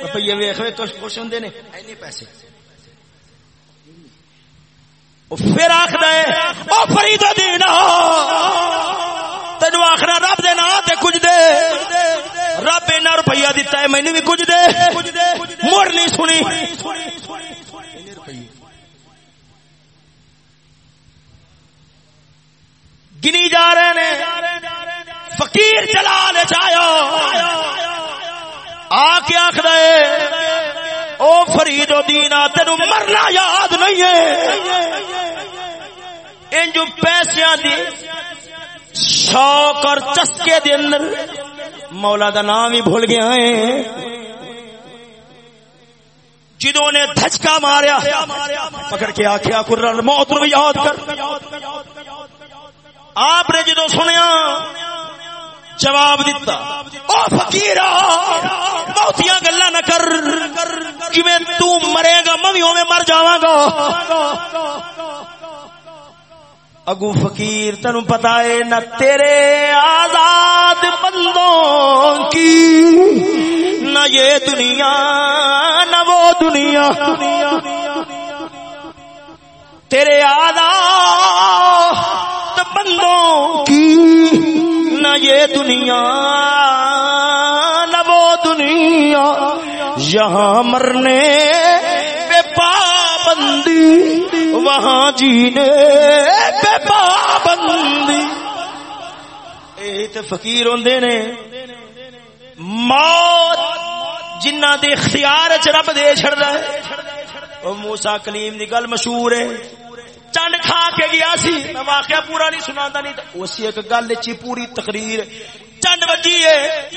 روپیے ویخ خوش ہوں نے۔ پیسے۔ پھر آخر ہے وہ فرید دینا۔ تینو رب دے نا تے کچھ دے۔ رب اینا روپیہ دیتا ہے میں بھی کچھ دے۔ مڑ نہیں سنی۔ گنی جا رہے ہیں فقیر چلا لے چایا آ کے آخر او فرید و دینا تین مرنا یاد نہیں ہے. ان جو پیسے دی شوق اور چسکے دے اندر مولا دا نام ہی بھول گیا ہے۔ جدوں نے دھچکا ماریا پکڑ کے آخیا کر موت نو یاد کر۔ آپ نے جدو سنیا جواب دیتا او فقیرا، بہتیاں گلا نہ کر۔ کیویں تو مرے گا، میں بھی مر جاواں گا۔ اگو فقیر تنو پتا ہے نہ تیرے آزاد بندوں کی، نہ یہ دنیا، نہ وہ دنیا۔ تیرے آزاد بندوں کی۔ نہ یہ دنیا، نہ وہ دنیا۔ یہاں مرنے بے پابندی، وہاں جینے بے پابندی۔ فقیر ہوندے نے۔ موت جنہ دے اختیار چ رب دے چھڑدا ہے۔ او موسی کلیم دی گل مشہور ہے۔ چنڈ کھا کے گیا سی۔ میں واقعہ پورا نہیں سنا نہیں اسی ایک گل چی پوری تقریر۔ چنڈ بجی ہے۔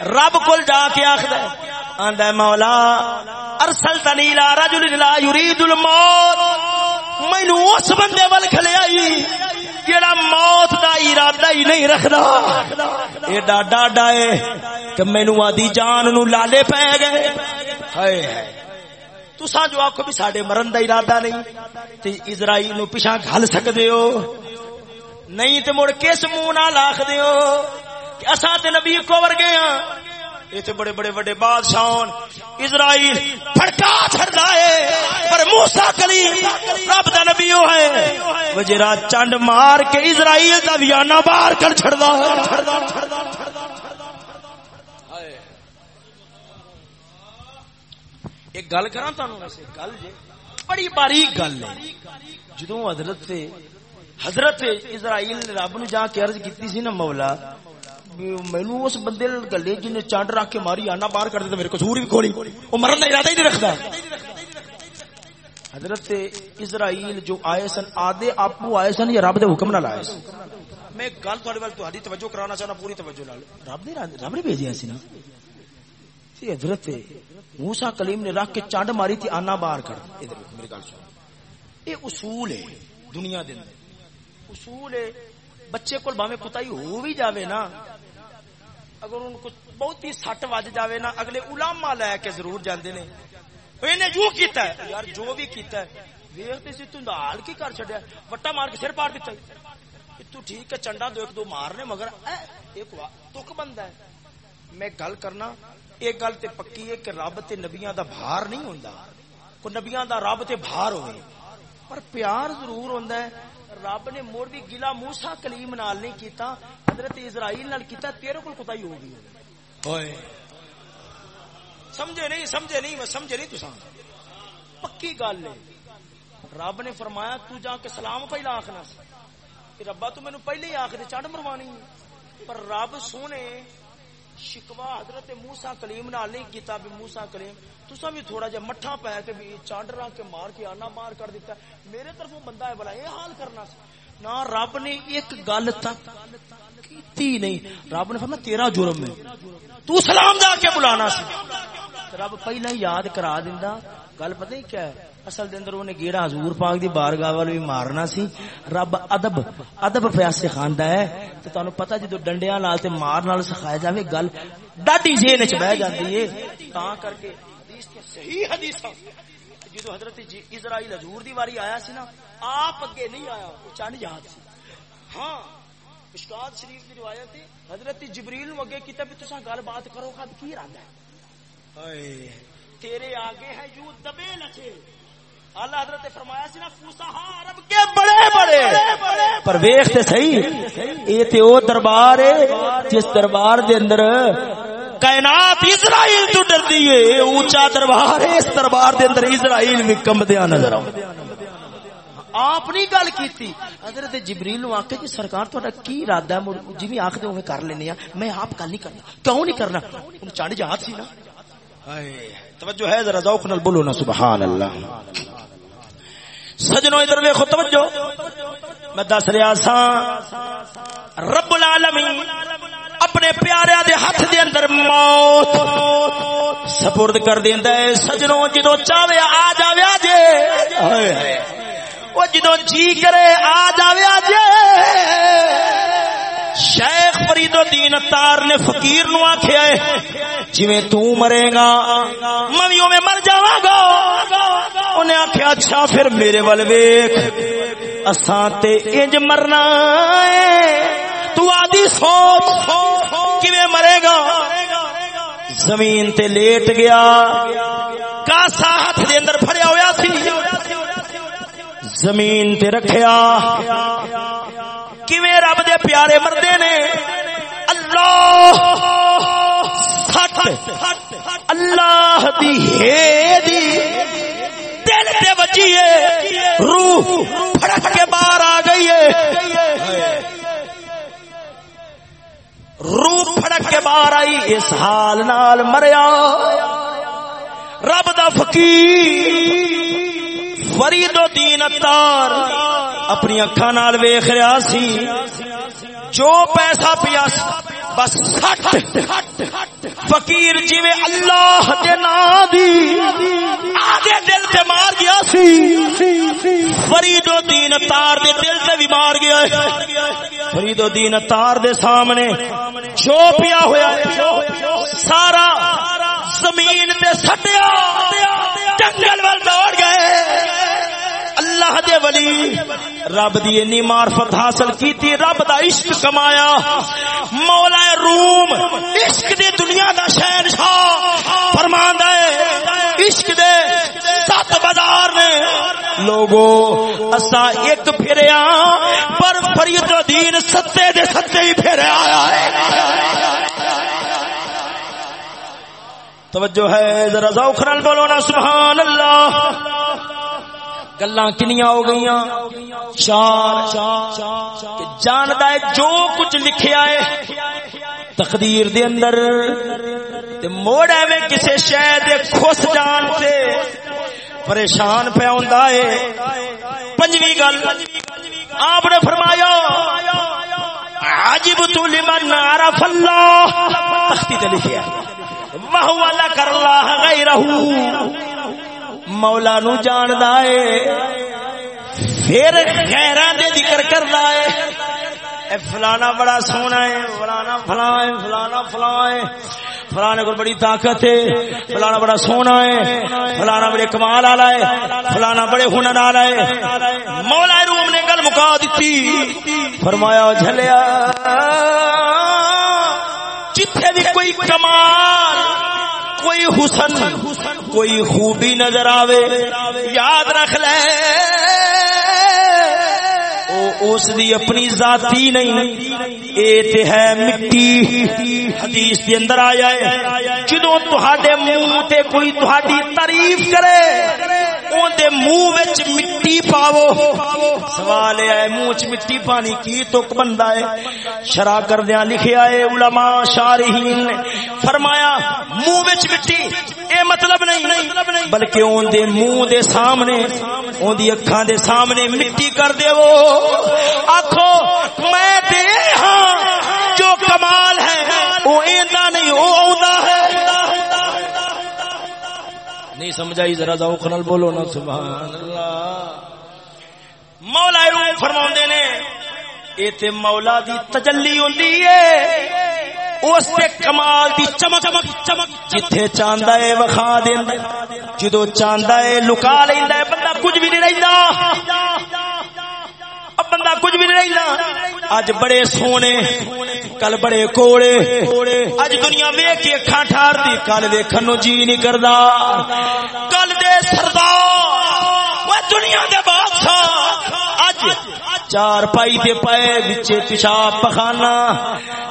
رب کول جا کے آخد آندا مولا، ارسل تنیلا رجل لا یرید الموت۔ مینو اس بندے ول کھلے آئی جڑا موت دا ارادہ ہی نہیں رکھدا۔ ایڈا ڈاڈا ہے کہ مینوں آدی جان نو لالے پے گئے۔ ہائے ہائے۔ تسا جو آخو بھی سڈے مرن کا ارادہ نہیں، تے اسرائیل نو پیچھا گل سکتے ہو۔ نہیں تے مڑ کس منہ نال آخ دیو کہ اساں تے نبی کو ورگے ہاں۔ اتنے بڑے بڑے بڑے بادشاہ اسرائیل پھڑکا چھڑتا ہے، پر موسا کلیم رب دا نبی ہے۔ وجرا چنڈ مار کے اسرائیل دا ویانا باہر کر چھڑدا ایک گل کراں تانوں ویسے؟ گل جے۔ بڑی باریک گل ہے۔ جدوں حضرت سے حضرت اسرائیل نے رب نو جا کے عرض کیتی سی نا مولا مینو اس بندے گلے جن چانڈ رکھ کے ماری آنا باہر کر دے میرے کسور بھی کھولی۔ وہ مرن کا ارادہ ہی نہیں رکھتا حضرت اسرائیل جو آئے سن آدھے آپو آئے سن یا رب دے حکم نال آئے سن؟ میں گل تھوڑے وال تہاڈی توجہ کرانا چاہنا پوری توجہ نال۔ رب نے رب نے بھیجیا سی نا۔ سی حضرت موسی کلیم نے رکھ کے چانڈ ماری تھی، آنا باہر کر۔ ادھر میری گل سن۔ یہ اصول ہے دنیا دے اندر۔ اصول ہے، بچے کو باویں کتائی ہو بھی جاوے نا۔ اگر ان کو بہت ہی سٹ وج جاوے نا، اگلے علامہ لے کے ضرور جاندے نے۔ انہیں جو کیتا ہے، یار جو بھی کیتا ہے ویکھتے سی تو نال کی کر چھڈیا وٹا مار کے سر پار دیتا ہے۔ تو ٹھیک ہے، چنڈا دو، ایک دو مارنے مگر ایک تک بندہ ہے۔ میں گل کرنا ایک گل تے پکی ہے کہ رب تے نبیاں دا بھار نہیں ہوندا کو نبیاں دا رب تے بھار ہوئے پر پیار ضرور ہوندا ہے رب نے مڑ بھی گلا موسا کلیم نال نہیں کیتا حضرت اسرائیل نال کیتا تیرے کو کتا ہو گئی سمجھے نہیں سمجھے نہیں میں سمجھے نہیں تسا پکی گل ہے رب نے فرمایا تو جا کے سلام پہلا آخنا سی ربا تو مینو پہلے ہی آخ دے چڑھ مروانی پر رب سونے شکوا حضرت موسا کلیم نال نہیں کیتا بھی موسا کلیم تسا بھی تھوڑا جا مٹھا پہ کے بھی چانڈ رکھ کے مار کے آنا مار کر دیتا میرے طرف بندہ ہے بلا یہ حال کرنا سی نہ رب نے ایک گل تک کیتی نہیں۔ رب نے فرمایا، تیرا جرم ہے۔ تو سلام جا کے بلانا سی رب پہلا یاد کرا دیندا، گل پتہ ہی کیا ہے؟ اصل دے اندر اونے گیڑا حضور پاک دی بارگاہ وال بھی مارنا سی۔ رب ادب ادب پیا سکھاندا ہے۔ تے تانوں پتہ جدوں ڈنڈیاں نال تے مار نال سکھایا جاوے گل ڈاڈی ذہن وچ بیٹھ جاندی ہے تاں کر کے حدیث تے صحیح حدیث جدو حضرت اسرائیل حضور دی واری آیا سی نا آپ اگے نہیں آیا وہ چند یاد سی۔ ہاں مشکات شریف کی روایت ہے حضرت جبریل نو اگے کیتا بھی تساں گل بات کرو خد کی ارادہ ہے؟ تیرے آگے ہے یوں دبے لچے اللہ حضرت نے فرمایا سی نا فوسا عرب کے بڑے بڑے۔ پر ویکھ تے صحیح اے تے او دربار ہے جس دربار دے اندر کائنات اسرائیل تو ڈر دیئے اونچا دربار ہے اس دربار دے اندر اسرائیل بھی کم دیا نظر آؤں۔ آپ نہیں گل کیتی۔ حضرت جبریل نو آکھے جی سرکار تہاڈا کی ارادہ ہے؟ جویں آکھدے اوویں کر لینے میں آپ گل نہیں کرنا۔ کیوں نہیں کرنا؟ چڑھ جہاد سی نا۔ توجہ ہے ذرا ذوق نال بولو نا سبحان اللہ۔ سجنوں ادھر ویکھو، توجہ۔ میں دس رہا سا، رب العالمین اپنے پیارے دے ہاتھ دے اندر موت سپرد کر دیندا ہے۔ سجنوں جدو چاہے آ جاویا جے۔ وہ جدو جی کرے آ جاویا جے۔ شیخ فرید الدین اتار نے فقیر نو آکھیا ہے، جویں تو مرے گا میں میں مر جاواں گا۔ انہیں آکھیا اچھا پھر میرے ول ویکھ۔ اساں تے انج مرنا ہے۔ تو آدھی سوچ، کیویں مرے گا؟ زمین تے لیٹ گیا۔ کاسا ہاتھ دے اندر پھڑیا ہویا سی۔ زمین تے رکھیا۔ کیویں رب دے پیارے مردے نے؟ اللہ! سٹ! اللہ دی ہے دی دل تے بچی ہے روح پھڑک کے باہر آ گئی ہے! روح پھڑک کے باہر آئی، اس حال نال مریا! رب دا فقیر! فرید الدین اتار اپنی اکھاں نال ویکھ رہا سی۔ جو پیسہ پیا بس سٹ۔ فقیر جی اللہ دے نام دی آدھے دل تے مار گیا سی۔ فرید الدین تار دے دل تے بھی مار گیا فرید الدین تار دے سامنے جو پیا ہویا، سارا زمین تے سٹیا۔ ولی، رب دی انی معرفت حاصل کیتی، رب دا عشق کمایا۔ مولا روم، عشق دی دنیا دا شہنشاہ فرماندا ہے، عشق دے سات بازار نے۔ لوگو اسا ایک پھریا، پر فرید الدین ستے دے ستے ہی پھر آیا ہے۔ توجہ ہے، ذرا ذوق نال بولو نا، سبحان اللہ۔ گلا کنیا ہو گئی چار جانتا ہے جو کچھ لکھیا ہے تقدیر دے اندر موڑ ہے کسی شہر خوش جان سے۔ پریشان پہ آ پنجویں گل، آپ نے فرمایا عجب تو لمن عرف اللہ۔ تختی تے لکھیا ہے۔ وہو لکر اللہ غیرہو مولا نو جان دے پھر خیران دے ذکر کرنا ہے فلانا بڑا سونا ہے فلانا فلاں ہے فلانا فلاں ہے فلانے کو بڑی طاقت ہے فلانا بڑا سونا ہے فلانا بڑے کمال والا ہے فلانا بڑے ہنر والا ہے مولا روم نے گل مکا دیتی فرمایا جھلیا، جتھے بھی کوئی کمال کوئی حسن کوئی خوبی نظر آوے یاد رکھ لے۔ اس دی اپنی ذاتی نہیں، اے تے ہے مٹی۔ حدیث دے اندر آیا ہے، جدوں تہاڈے منہ تے کوئی تہاڈی تعریف کرے، اون دے منہ وچ مٹی پاو سوال ہے منہ وچ مٹی پانی کی تک بندا ہے؟ شرع کردیاں لکھیا ہے علماء شارحین نے فرمایا، منہ وچ مٹی، اے مطلب نہیں، بلکہ اون دے منہ دے سامنے، اون دی اکھاں دے سامنے مٹی کر دیو آخو میں دے ہاں جو کمال ہے، وہ اینا نہیں، وہ ہے۔ نہیں سمجھائی، ذرا ذوق نال بولو نا سبحان اللہ مولا روح فرما نے، یہ تے مولا دی تجلی ہوندی ہے۔ اس تے کمال دی چمک چمک چمک۔ جتھے چاندا ہے، وکھا دیندا جدو چاندا ہے، لکا لیندا ہے، بندہ کچھ بھی نہیں رہندا۔ بندہ کچھ بھی نہیں رہا اج بڑے سونے، کل بڑے کوڑے۔ اج دنیا ویک کے اکھاں ٹھار دی کل ویکھن نو جی نہیں کردا۔ کل دے سردار، وہ دنیا دے بادشاہ۔ اج چار پائی دے پائے وچے پیشاب پخانا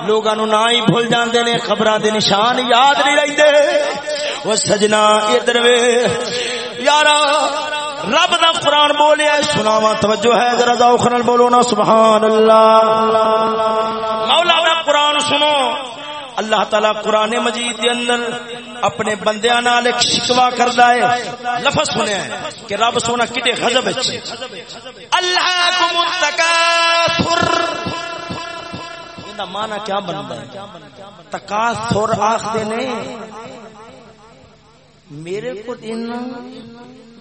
لوگاں نو نہ ہی بھول جاندے نے، خبراں دے نشان یاد نہیں رہندے۔ وہ سجنا ادھر وے۔ یارا رب دا قرآن بولے سناوا توجہ ہے، ذرا ذوق نال بولو نا، سبحان اللہ۔ مولا دا قرآن سنو۔ اللہ تعالی قرآن مجید دے اندر اپنے بندیاں نال ایک شکوا کردا ہے۔ لفظ سنیا ہے کہ رب سونا کتے غضب وچ اللہ کم التکاثر۔ ایندا معنی کیا بندا ہے؟ تکاثر آکھدے نے، میرے کو دین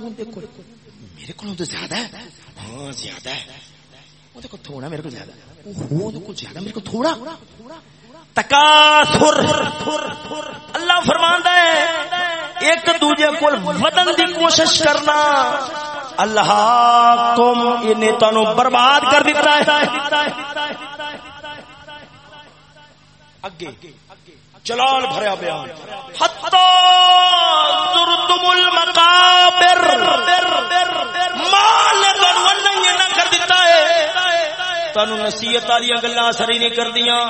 میرے کو تو زیادہ ہے ہاں زیادہ ہے تھوڑا میرے زیادہ زیادہ میرے تھوڑا تکاثر اللہ فرماندا ہے ایک دوجے کو ودن دی کوشش کرنا اللہ کم انہیں تانوں برباد کر دیتا ہے اگے جلال بھریا بیان۔ حتی زرتم المقابر۔ مال گنون نہیں نہ کر دیتا ہے تانو نصیحت والی گلاں سری نہیں کردیاں۔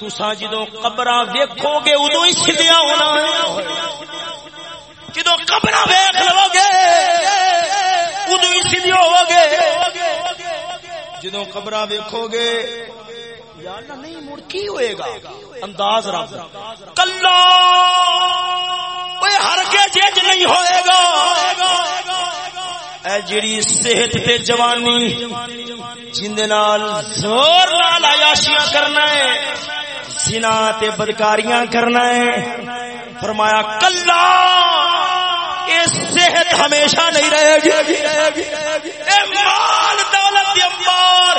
تساں جدوں قبراں ویکھو گے اودوں ہی سدھیا ہونا ہے۔ جدوں قبراں ویکھ لو گے اودوں ہی سدھے ہو گے۔ جدوں قبراں ویکھو گے نہیں، مڑ کی ہوئے گا؟ انداز رب۔ کلا! ہر کے جج نہیں ہوئے گا۔ اے جڑی صحت تے جوانی جن نال زور نال عیاشیاں کرنا ہے، زنا تے بدکاریاں کرنا ہے۔ فرمایا، کلا! یہ صحت ہمیشہ نہیں رہے گی۔ اے مال دولت دی امبار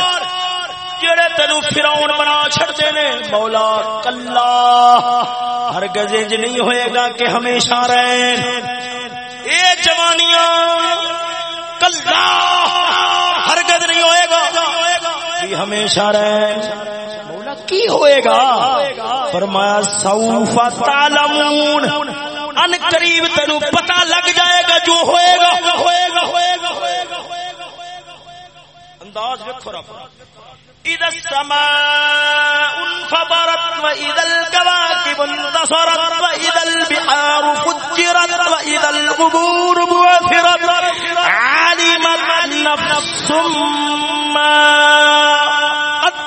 جڑے تینو فراؤن بنا چھڑتے نے، مولا کلا ہر گزے نہیں ہوئے گا کہ ہمیشہ رہیں اے جوانیاں، کلا ہر گز نہیں ہوئے گا کہ ہمیشہ رہیں مولا، کی ہوئے گا؟ فرمایا سوف تعلمون، ان قریب تینو پتہ لگ جائے گا جو ہوئے گا۔ ہوئے گا ہوئے گا ہوئے گا انداز دیکھو رب۔ اذا السماء انفطرت واذا الكواكب انتصرت واذا البحار فجرت واذا القبور بعثرت علمت نفس ما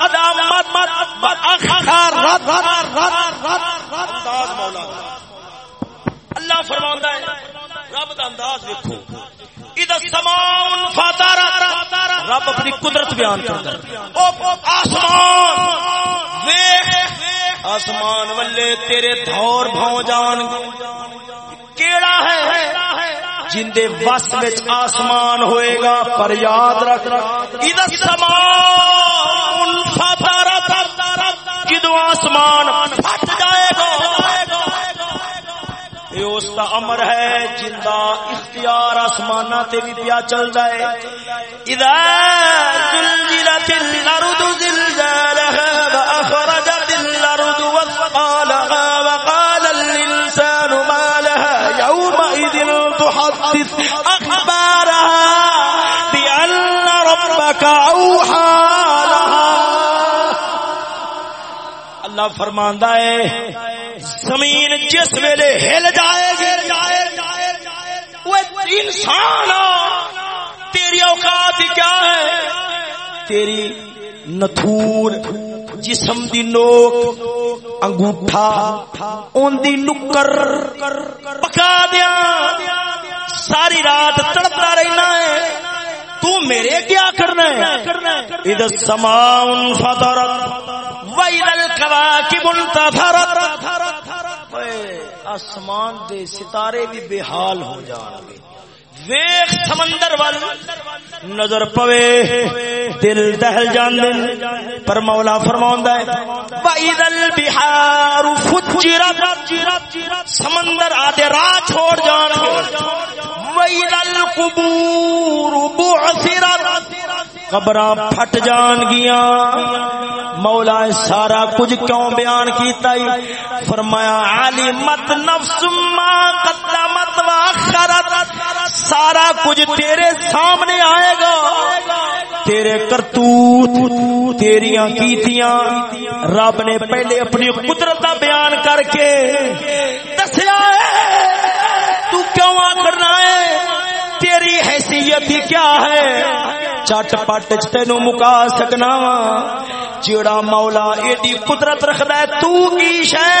قدمت واخرت انداز مولا اللہ فرماندا ہے، رب دا انداز دیکھو رب اپنی قدرت بیان کرتا ہے۔ آسمان ویخ آسمان والے تیرے دھور بھاؤ جان، کیڑا ہے؟ جن دے وس وچ آسمان ہوئے گا پر یاد رکھ۔ اذا السماء انفطرت جدو آسمان پھٹ اس کا امر ہے جندا اختیار آسمان تے بھی پیا چل جائے۔ اذا زلزلت الارض زلزالها واخرجت الارض وقال الانسان ما لها يومئذ تحدث اخبارها بان ربك اوحى لها۔ اللہ فرماندا ہے، زمین جس ویلے ہل انسان تیری اوقات کیا ہے؟ تیری نتھور جسم دی نوک، انگوٹھا، اون دی نکر پکا دیا۔ ساری رات تڑپتا رہنا ہے۔ تو میرے کیا کرنا ہے؟ ادھر سمان فطرت، وَإِذَا الْكَوَاكِبُ انْتَثَرَتْ۔ آسمان دے ستارے بھی بے حال ہو جان گے۔ ویخ سمندر وال نظر پوے، دل دہل جان دن پر مولا فرماوندا ہے، وَإِذَا الْبِحَارُ فُجِّرَتْ، سمندر آدھے راہ چھوڑ جان۔ وَإِذَا الْقُبُورُ بُعْثِرَتْ قبراں پھٹ جان گیا مولا سارا کچھ کیوں بیان کیتا ہی؟ فرمایا علی مت نفس ما قدمت واخرت سارا کچھ تیرے سامنے آئے گا۔ تیرے کرتوت تیریاں کیتیاں۔ رب نے پہلے اپنی قدرت کا بیان کر کے دسیا تو کیوں کرنا ہے تیری حیثیت ہی کیا ہے؟ چٹ پٹ تین مکا سکنا وا۔ جیڑا مولا ایڈی قدرت رکھدا ہے، تو کی شے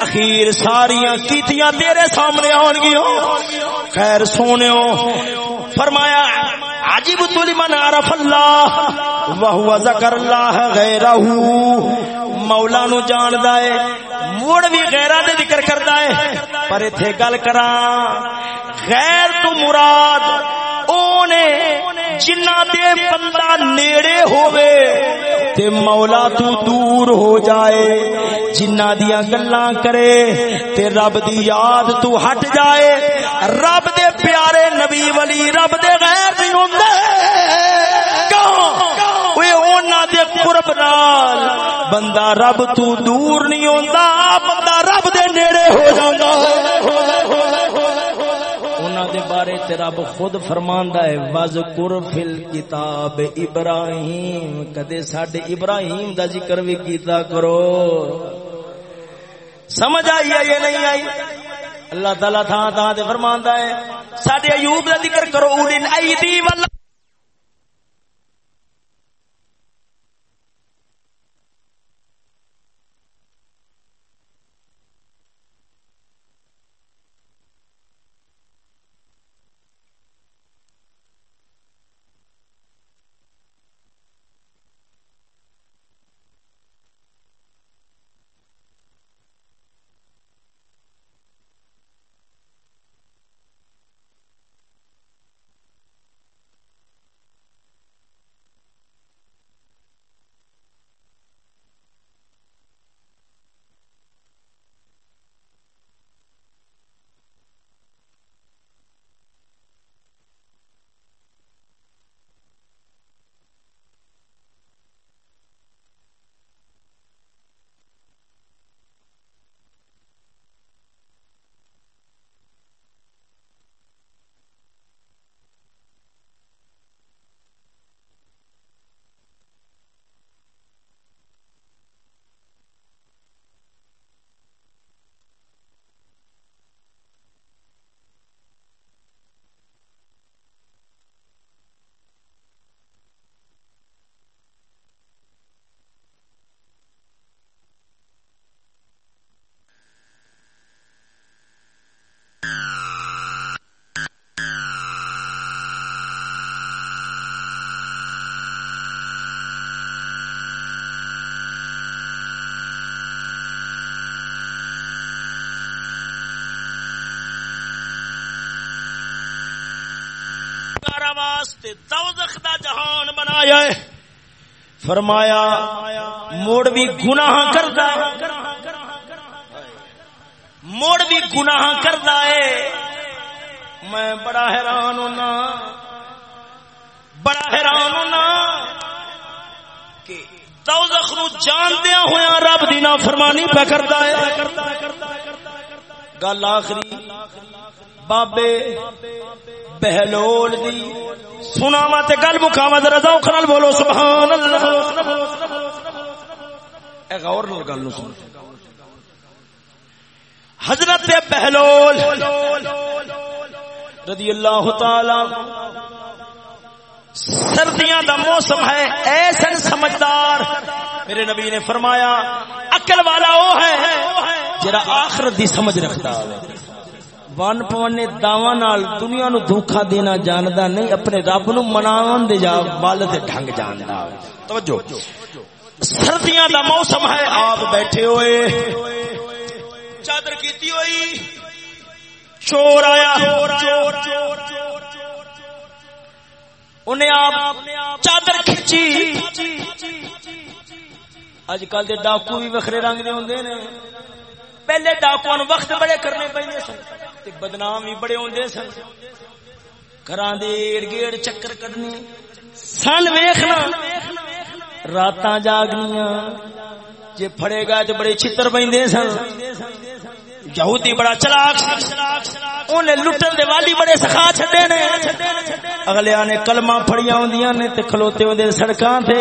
اخیر ساریاں کیتیاں تیرے سامنے آن گیا خیر سونےو فرمایا، عجیب تو لمن عرف اللہ، وہو ذکر اللہ غیرہ مولا نو جاندا ہے، مڑ بھی غیرہ دے ذکر کردا ہے۔ پر ایتھے گل کراں، غیر تو مراد، اونے جنہ دے بندہ نیڑے ہووے تے مولا تو دور ہو جائے، جنہ دیا گلاں کرے تے رب دی یاد تو ہٹ جائے۔ رب دے پیارے نبی ولی، رب دے غیر نہیں ہوندے۔ اوے اونا دے قرب نال بندہ رب تو دور نہیں ہوندا، بندہ رب دے نیڑے ہو جاندا۔ دے بارے تے رب خود فرماندا ہے، وذکر فل کتاب ابراہیم کدے ساڈے ابراہیم دا ذکر بھی کیتا کرو۔ سمجھ آئی ہے یہ نہیں آئی؟ اللہ تعالی تھا تھا تے فرماندا ہے، ساڈے ایوب دا ذکر کرو اولن ایدی واللہ۔ فرمایا، موڑ بھی گناہ کردا موڑ بھی گناہ کردا ہے۔ میں بڑا حیران ہونا، بڑا حیران ہونا کہ دوزخ نو جاندیا ہویا رب دی نافرمانی پہ کردا ہے۔ گل آخری، بابے بہلول دی سناوا تے گل مکاوا ذرا ذوق نال بولو سبحان اللہ اے غور نال گل نو سن حضرت بہلول رضی اللہ تعالی سردیاں دا موسم ہے ایسے سمجھدار، میرے نبی نے فرمایا، عقل والا وہ ہے جرا آخرت دی سمجھ رکھتا ہے۔ ون پونے داواں نال دنیا نو دھوکا دینا جاندا نہیں اپنے رب نو مناون دے جا ول تے ڈھنگ جاندا توجہ سردیاں دا موسم ہے آپ بیٹھے ہوئے چادر کیتی ہوئی چور آیا چور انہیں آپ چادر کھچی اج کل دے ڈاکو بھی وکھرے رنگ دے ہوندے نے پہلے ڈاکو وقت بڑے کرنے پہ سن بدنام بھی بڑے ہوندے سن۔ گھر دیر گیڑ چکر کڈنے سن ویخنا رات جاگنیاں، جے پھڑے گا تو بڑے چتر پہ سن۔ یہودی بڑا چلاک انہیں لٹن دے والی بڑے سکھا چھڈے نے۔ اگلے نے کلمہ پھڑیاں ہوندیاں نے تے کھلوتے ہوندے سڑکاں تے۔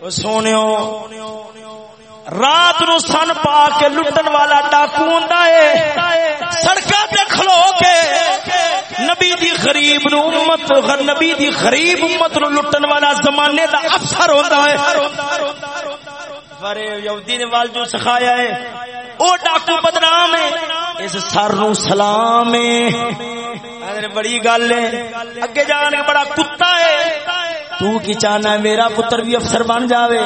او سونےو رات نو سن پا کے لٹن والا ڈاکو ہوندا ہے سڑکاں تے کھلو کے نبی دی غریب نو امت، نبی دی غریب امت نو لٹن والا زمانے دا افسر ہوندا ہے ورے یہودی نے وال جو سکھایا ہے۔ او ڈاکو بدنام ہے۔ اس سر نو سلام ہے۔ بڑی گل ہے۔ اگے جان کے بڑا کتا ہے۔ تو کی چاہنا ہے میرا پتر بھی افسر بن جاوے۔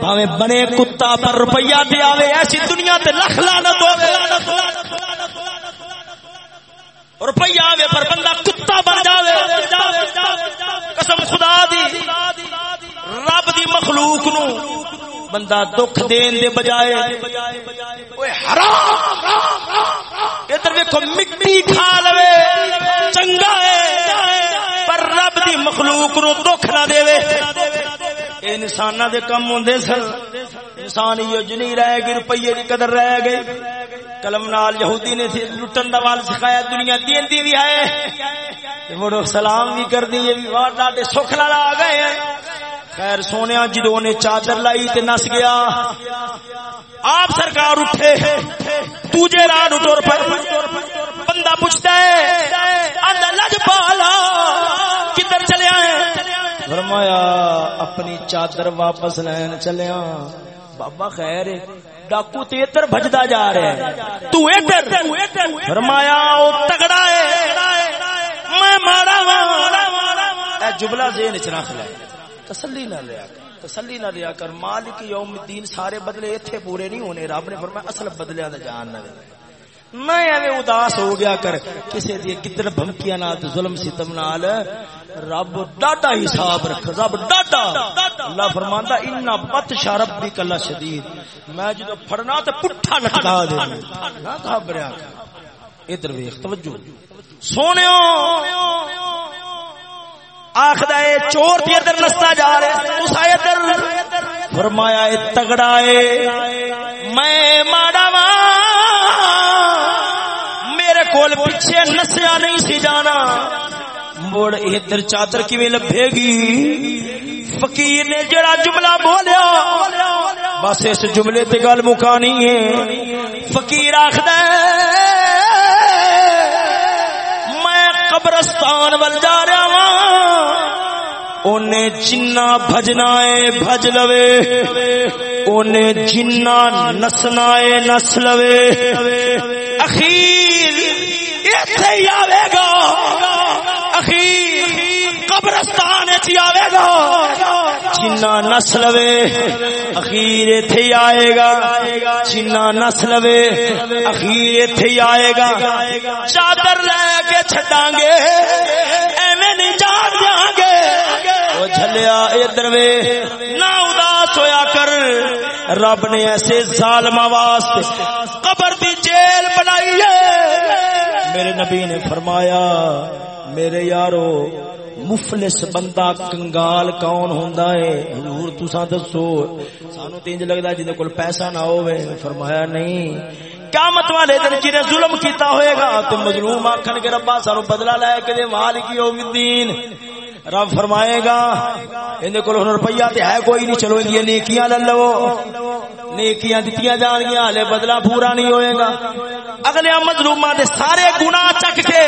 بھاوے بنے کتا پر روپیہ دے آوے ایسی دنیا تے لکھ لعنت ہو روپیہ آوے پر بندہ کتا بن جاوے قسم خدا دی رب دی مخلوق نو بندہ دکھ دین دے بجائے حرام! ادھر دیکھو مٹی کھا لوے چنگا ہے پر رب دی مخلوق نو دکھ نہ دے۔ انسان دے کم ہوندے سن۔ انسان یوج نہیں رہ گئی روپیے کی قدر رہ گئی کلم نال یہودی نے لٹن دا وال سکھایا دنیا دین دی بھی ہے۔ مڑو سلام بھی کر دی یہ بھی واہ ڈاڈے سکھ لا آ گئے ہیں۔ خیر سونے جدو نے چادر لائی تے نس گیا۔ آپ سرکار اٹھے تجھے راہ ٹر پہ بندہ پوچھتا ہے لج پالا، کدھر چلیا ہے؟ فرمایا، اپنی چادر واپس لین چلیا۔ بابا خیر، ڈاکو تو ادھر بجدا جا رہا ہے۔ تو ادھر فرمایا، او تگڑا ہے۔ میں مارا وا جملہ ذہن چ رکھ لے۔ تسلی نہ لیا کر، تسلی نہ لیا کر۔ مالک یوم الدین، سارے بدلے ایتھے پورے نہیں ہونے۔ رب نے فرمایا، اصل بدلیا دا جان نہ دے۔ میں ایویں اداس ہو گیا کر کسی دی کتر بھمکیاں نال ظلم ستم نال۔ رب ڈاڈا حساب رکھ، رب ڈاڈا۔ اللہ فرماندا ان بطش ربک اللہ شدید میں جدو پھڑنا تے پٹھا لٹکا دے، نہ گھبریا ادھر ویکھ، توجہ۔ سونےو آخر چور تھی ادھر نستا جا رہا ادھر فرمایا تگڑا ہے میں ماڑا میرے کول پیچھے نسیا نہیں سی جانا۔ مڑ ادھر چادر کی لبے گی؟ فقیر نے جڑا جملہ بولیا، بس اس جملے تے گل مکانی ہے۔ فقیر آخد میں قبرستان ول جا رہا اونے جنا بھجنا ہے بھج لوے۔ اونے جنا نسنا ہے نس لوے۔ اخیر ایتھے ہی آوے گا۔ اخیر قبرستان چ آوے گا۔ جنا نس لوے، اخیر ایتھے ہی آئے گا۔ جنا نس لوے، اخیر ایتھے ہی آئے گا۔ چادر لے۔ کے گے ایویں نہیں جان دیاں گے۔ او جھلیا ادھر وے، نہ اداس ہویا کر۔ رب نے ایسے ظالم واسطے قبر دی جیل بنائی ہے۔ میرے نبی نے فرمایا، میرے یارو مفلس بندہ کنگال کون ہوندا ہے؟ حضور تساں دسو۔ سانو تینج لگدا جے کول پیسہ نہ ہوے فرمایا نہیں۔ قیامت والے دن جنے ظلم کیتا ہوئے گا، تو مظلوم آکھن کے ربا سانو بدلہ لے کے دے، مالک یوم الدین۔ رب فرمائے گا اندے کول ہن روپیہ تے ہے کوئی نہیں، چلو یہ نیکیاں لے لو۔ نیکیاں دتیاں جان گیاں، ہلے بدلہ پورا نہیں ہوئے گا۔ اگلے مظلوماں دے سارے گناہ چک کے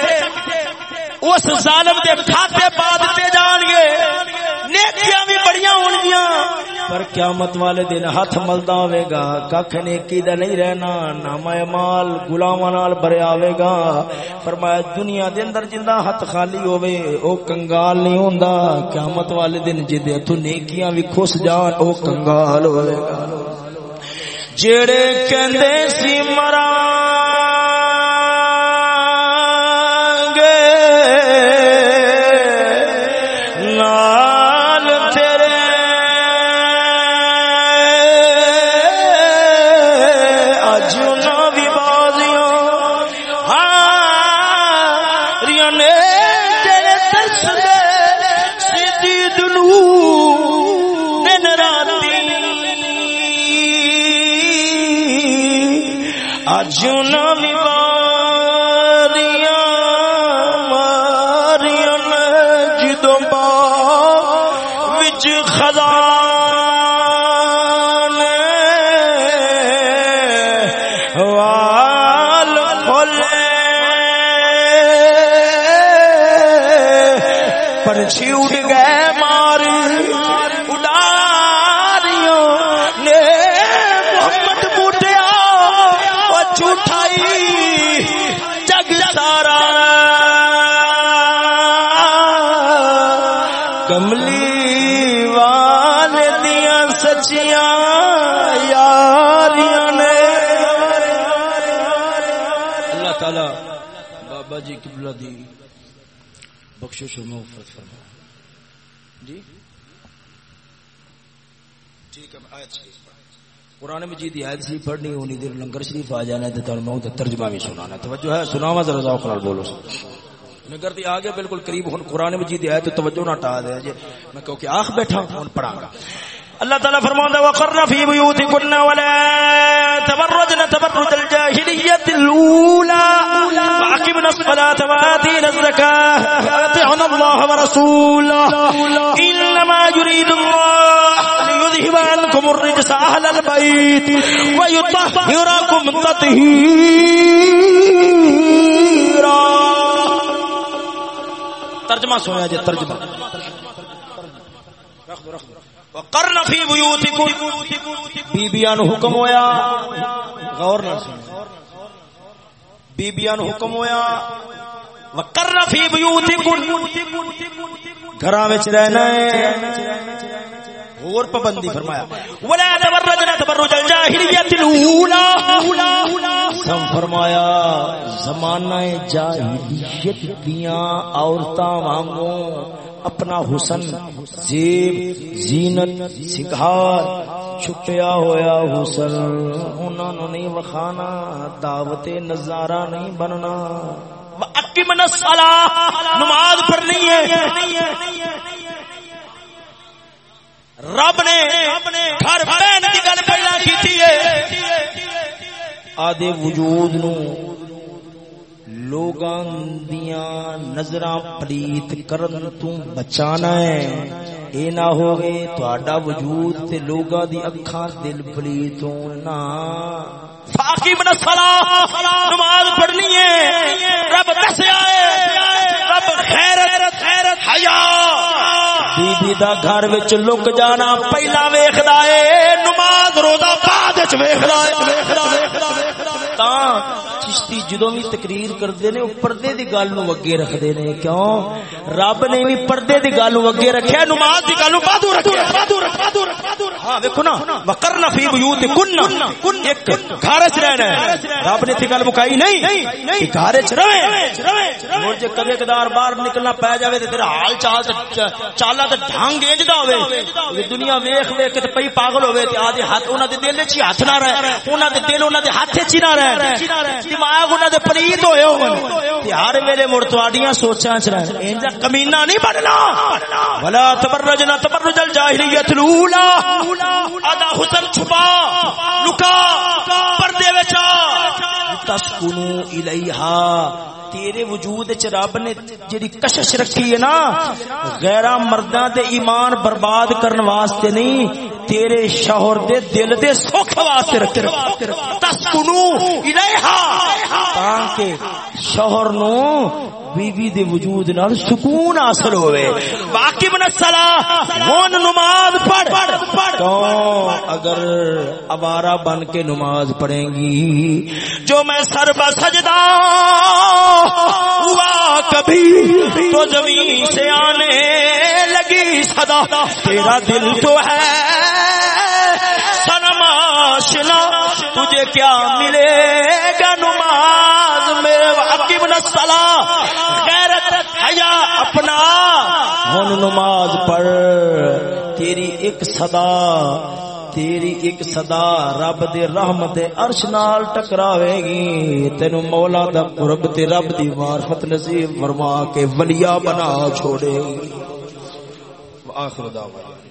اس ظالم دے کھاتے پا دیتے جان گے۔ نیکیاں بھی بڑیاں ہون گیاں۔ پر قیامت والے دن ہاتھ ملدا ہوے گا، ککھ نیکی دا نہیں رہنا، نامہ مال غلاماں نال بھرے آوے گا۔ فرمایا، دنیا دے اندر جندا ہاتھ خالی ہوے او کنگال نہیں ہوندا۔ قیامت والے دن جدے تو نیکیاں بھی کھس جان، او کنگال ہوے گا۔ جڑے کہندے سی مراں بخشش و مغفرت فرما جی؟ ٹھیک ہے آیت شریف قرآن مجید آیت شریف پڑھنی ہونی دیر لنگر شریف آ جانا ہے تو میں ترجمہ بھی سنانا توجہ ہے سناوا ذرا ذوق نال بولو نگر دی آگے بالکل قریب ہن قرآن مجید آیت توجہ نہ ٹا دے۔ جی میں کہوں کہ آخ بیٹھا ہوں پڑھاں گا۔ اللہ تعالی وقرن فی بیوتکن ولا تبرجن تبرج الجاهلیت الاولى واقمنا الصلاة وآتينا الزكاة. وأطعنا الله ورسوله. إنما يريد الله ليذهب عنكم الرجس أهل البيت ويطهركم تطهيرا. ترجمہ سویا جی ترجمہ. وقرن فی بیوتکم بیبیان حکم ہویا. غور نہ بیبیاں نو حکم ہویا وقرن فی بیوتکن گھراں وچ رہنا ہے۔ اور پابندی فرمایا۔ ولا تبرجنا تبرج الجاہلیت الاولى سم فرمایا زمانہ جاہلیت دیاں عورتاں وانگوں اپنا حسن زیب زینت سکھار چھپیا ہویا حسن۔ انہوں نے نہیں وکھانا دعوت نظارہ نہیں بننا۔ اکمن الصلاۃ نماز پڑھنی ہے۔ رب نے گھر بہن کی گل پہلا کی ہے۔ آدھے وجود نو لوگاں دیاں نظراں پلیت کرن تو بچانا ہے۔ اے نہ ہوئے تہاڈا وجود تے لوگاں دی اکھاں دل پلیت ہونا فاقی من الصلاۃ نماز پڑھنی ہے۔ رب دسیا ہے رب خیرت خیرت حیا بی بی دا گھر وچ لک جانا پہلا ویکھدا اے نماز روزہ بعد وچ ویکھدا اے تا چشتی جدو بھی تقریر کرتے نے پردے دی گل نو اگے رکھتے نے۔ کیوں؟ رب نے بھی پردے دی گل نو اگے رکھیا، نماز دی گل نو رکھیا۔ ہاں دیکھو نا۔ فی ایک گھر وچ رہنا ہے۔ رب نے گل مکائی نہیں کہ گھر وچ رہے۔ اور جے کدے کدار باہر نکلنا پے جاوے تے تیرا حال چال چالا تے ڈھنگ انج ہوے۔ دنیا ویکھ ویکھ تے پئی پاگل ہوے تے آدے ہاتھ انہاں دے دل وچ ہاتھ نہ رہے۔ انہاں دے دل انہاں دے ہاتھ وچ نہ رہے۔ دماغ انہاں دے پلیت ہوئے ہون۔ تے ہر ویلے مڑ تواڈیاں سوچاں چ رہن۔ انجا کمینہ نہیں بننا۔ ولا تبرجنا تبرج الجاہلیت الاولى ادا حسن چھپا۔ لکا۔ پردے وچ تسکنو الیہا تیرے وجود چ رب نے جڑی کشش رکھی ہے نا غیراں مرداں دے ایمان برباد کرن واسطے نہیں تیرے شوہر دے دل دے سکھ واسطے رکھے تسکنو الیہا تاکہ شوہر نو بیوی دے وجود نال سکون حاصل ہوئے۔ باقی من الصلاح ہن نماز پڑھ۔ تو اگر ابارہ بن کے نماز پڑھیں گی؟ جو میں سر بسجدہ ہوا، کبھی تو زمین سے آنے لگی صدا۔ تیرا دل تو ہے سنماشنا تجھے کیا ملے گا نماز میں حکیم نسلا غیرت حیا اپنا۔ ہن نماز پڑھ، تیری ایک صدا، تیری ایک صدا رب دے رحمت عرش نال ٹکراوے گی۔ تینو مولا دا قرب تے رب دی معرفت نصیب فرما کے ولیا بنا چھوڑے گی۔ آخر دعوانا۔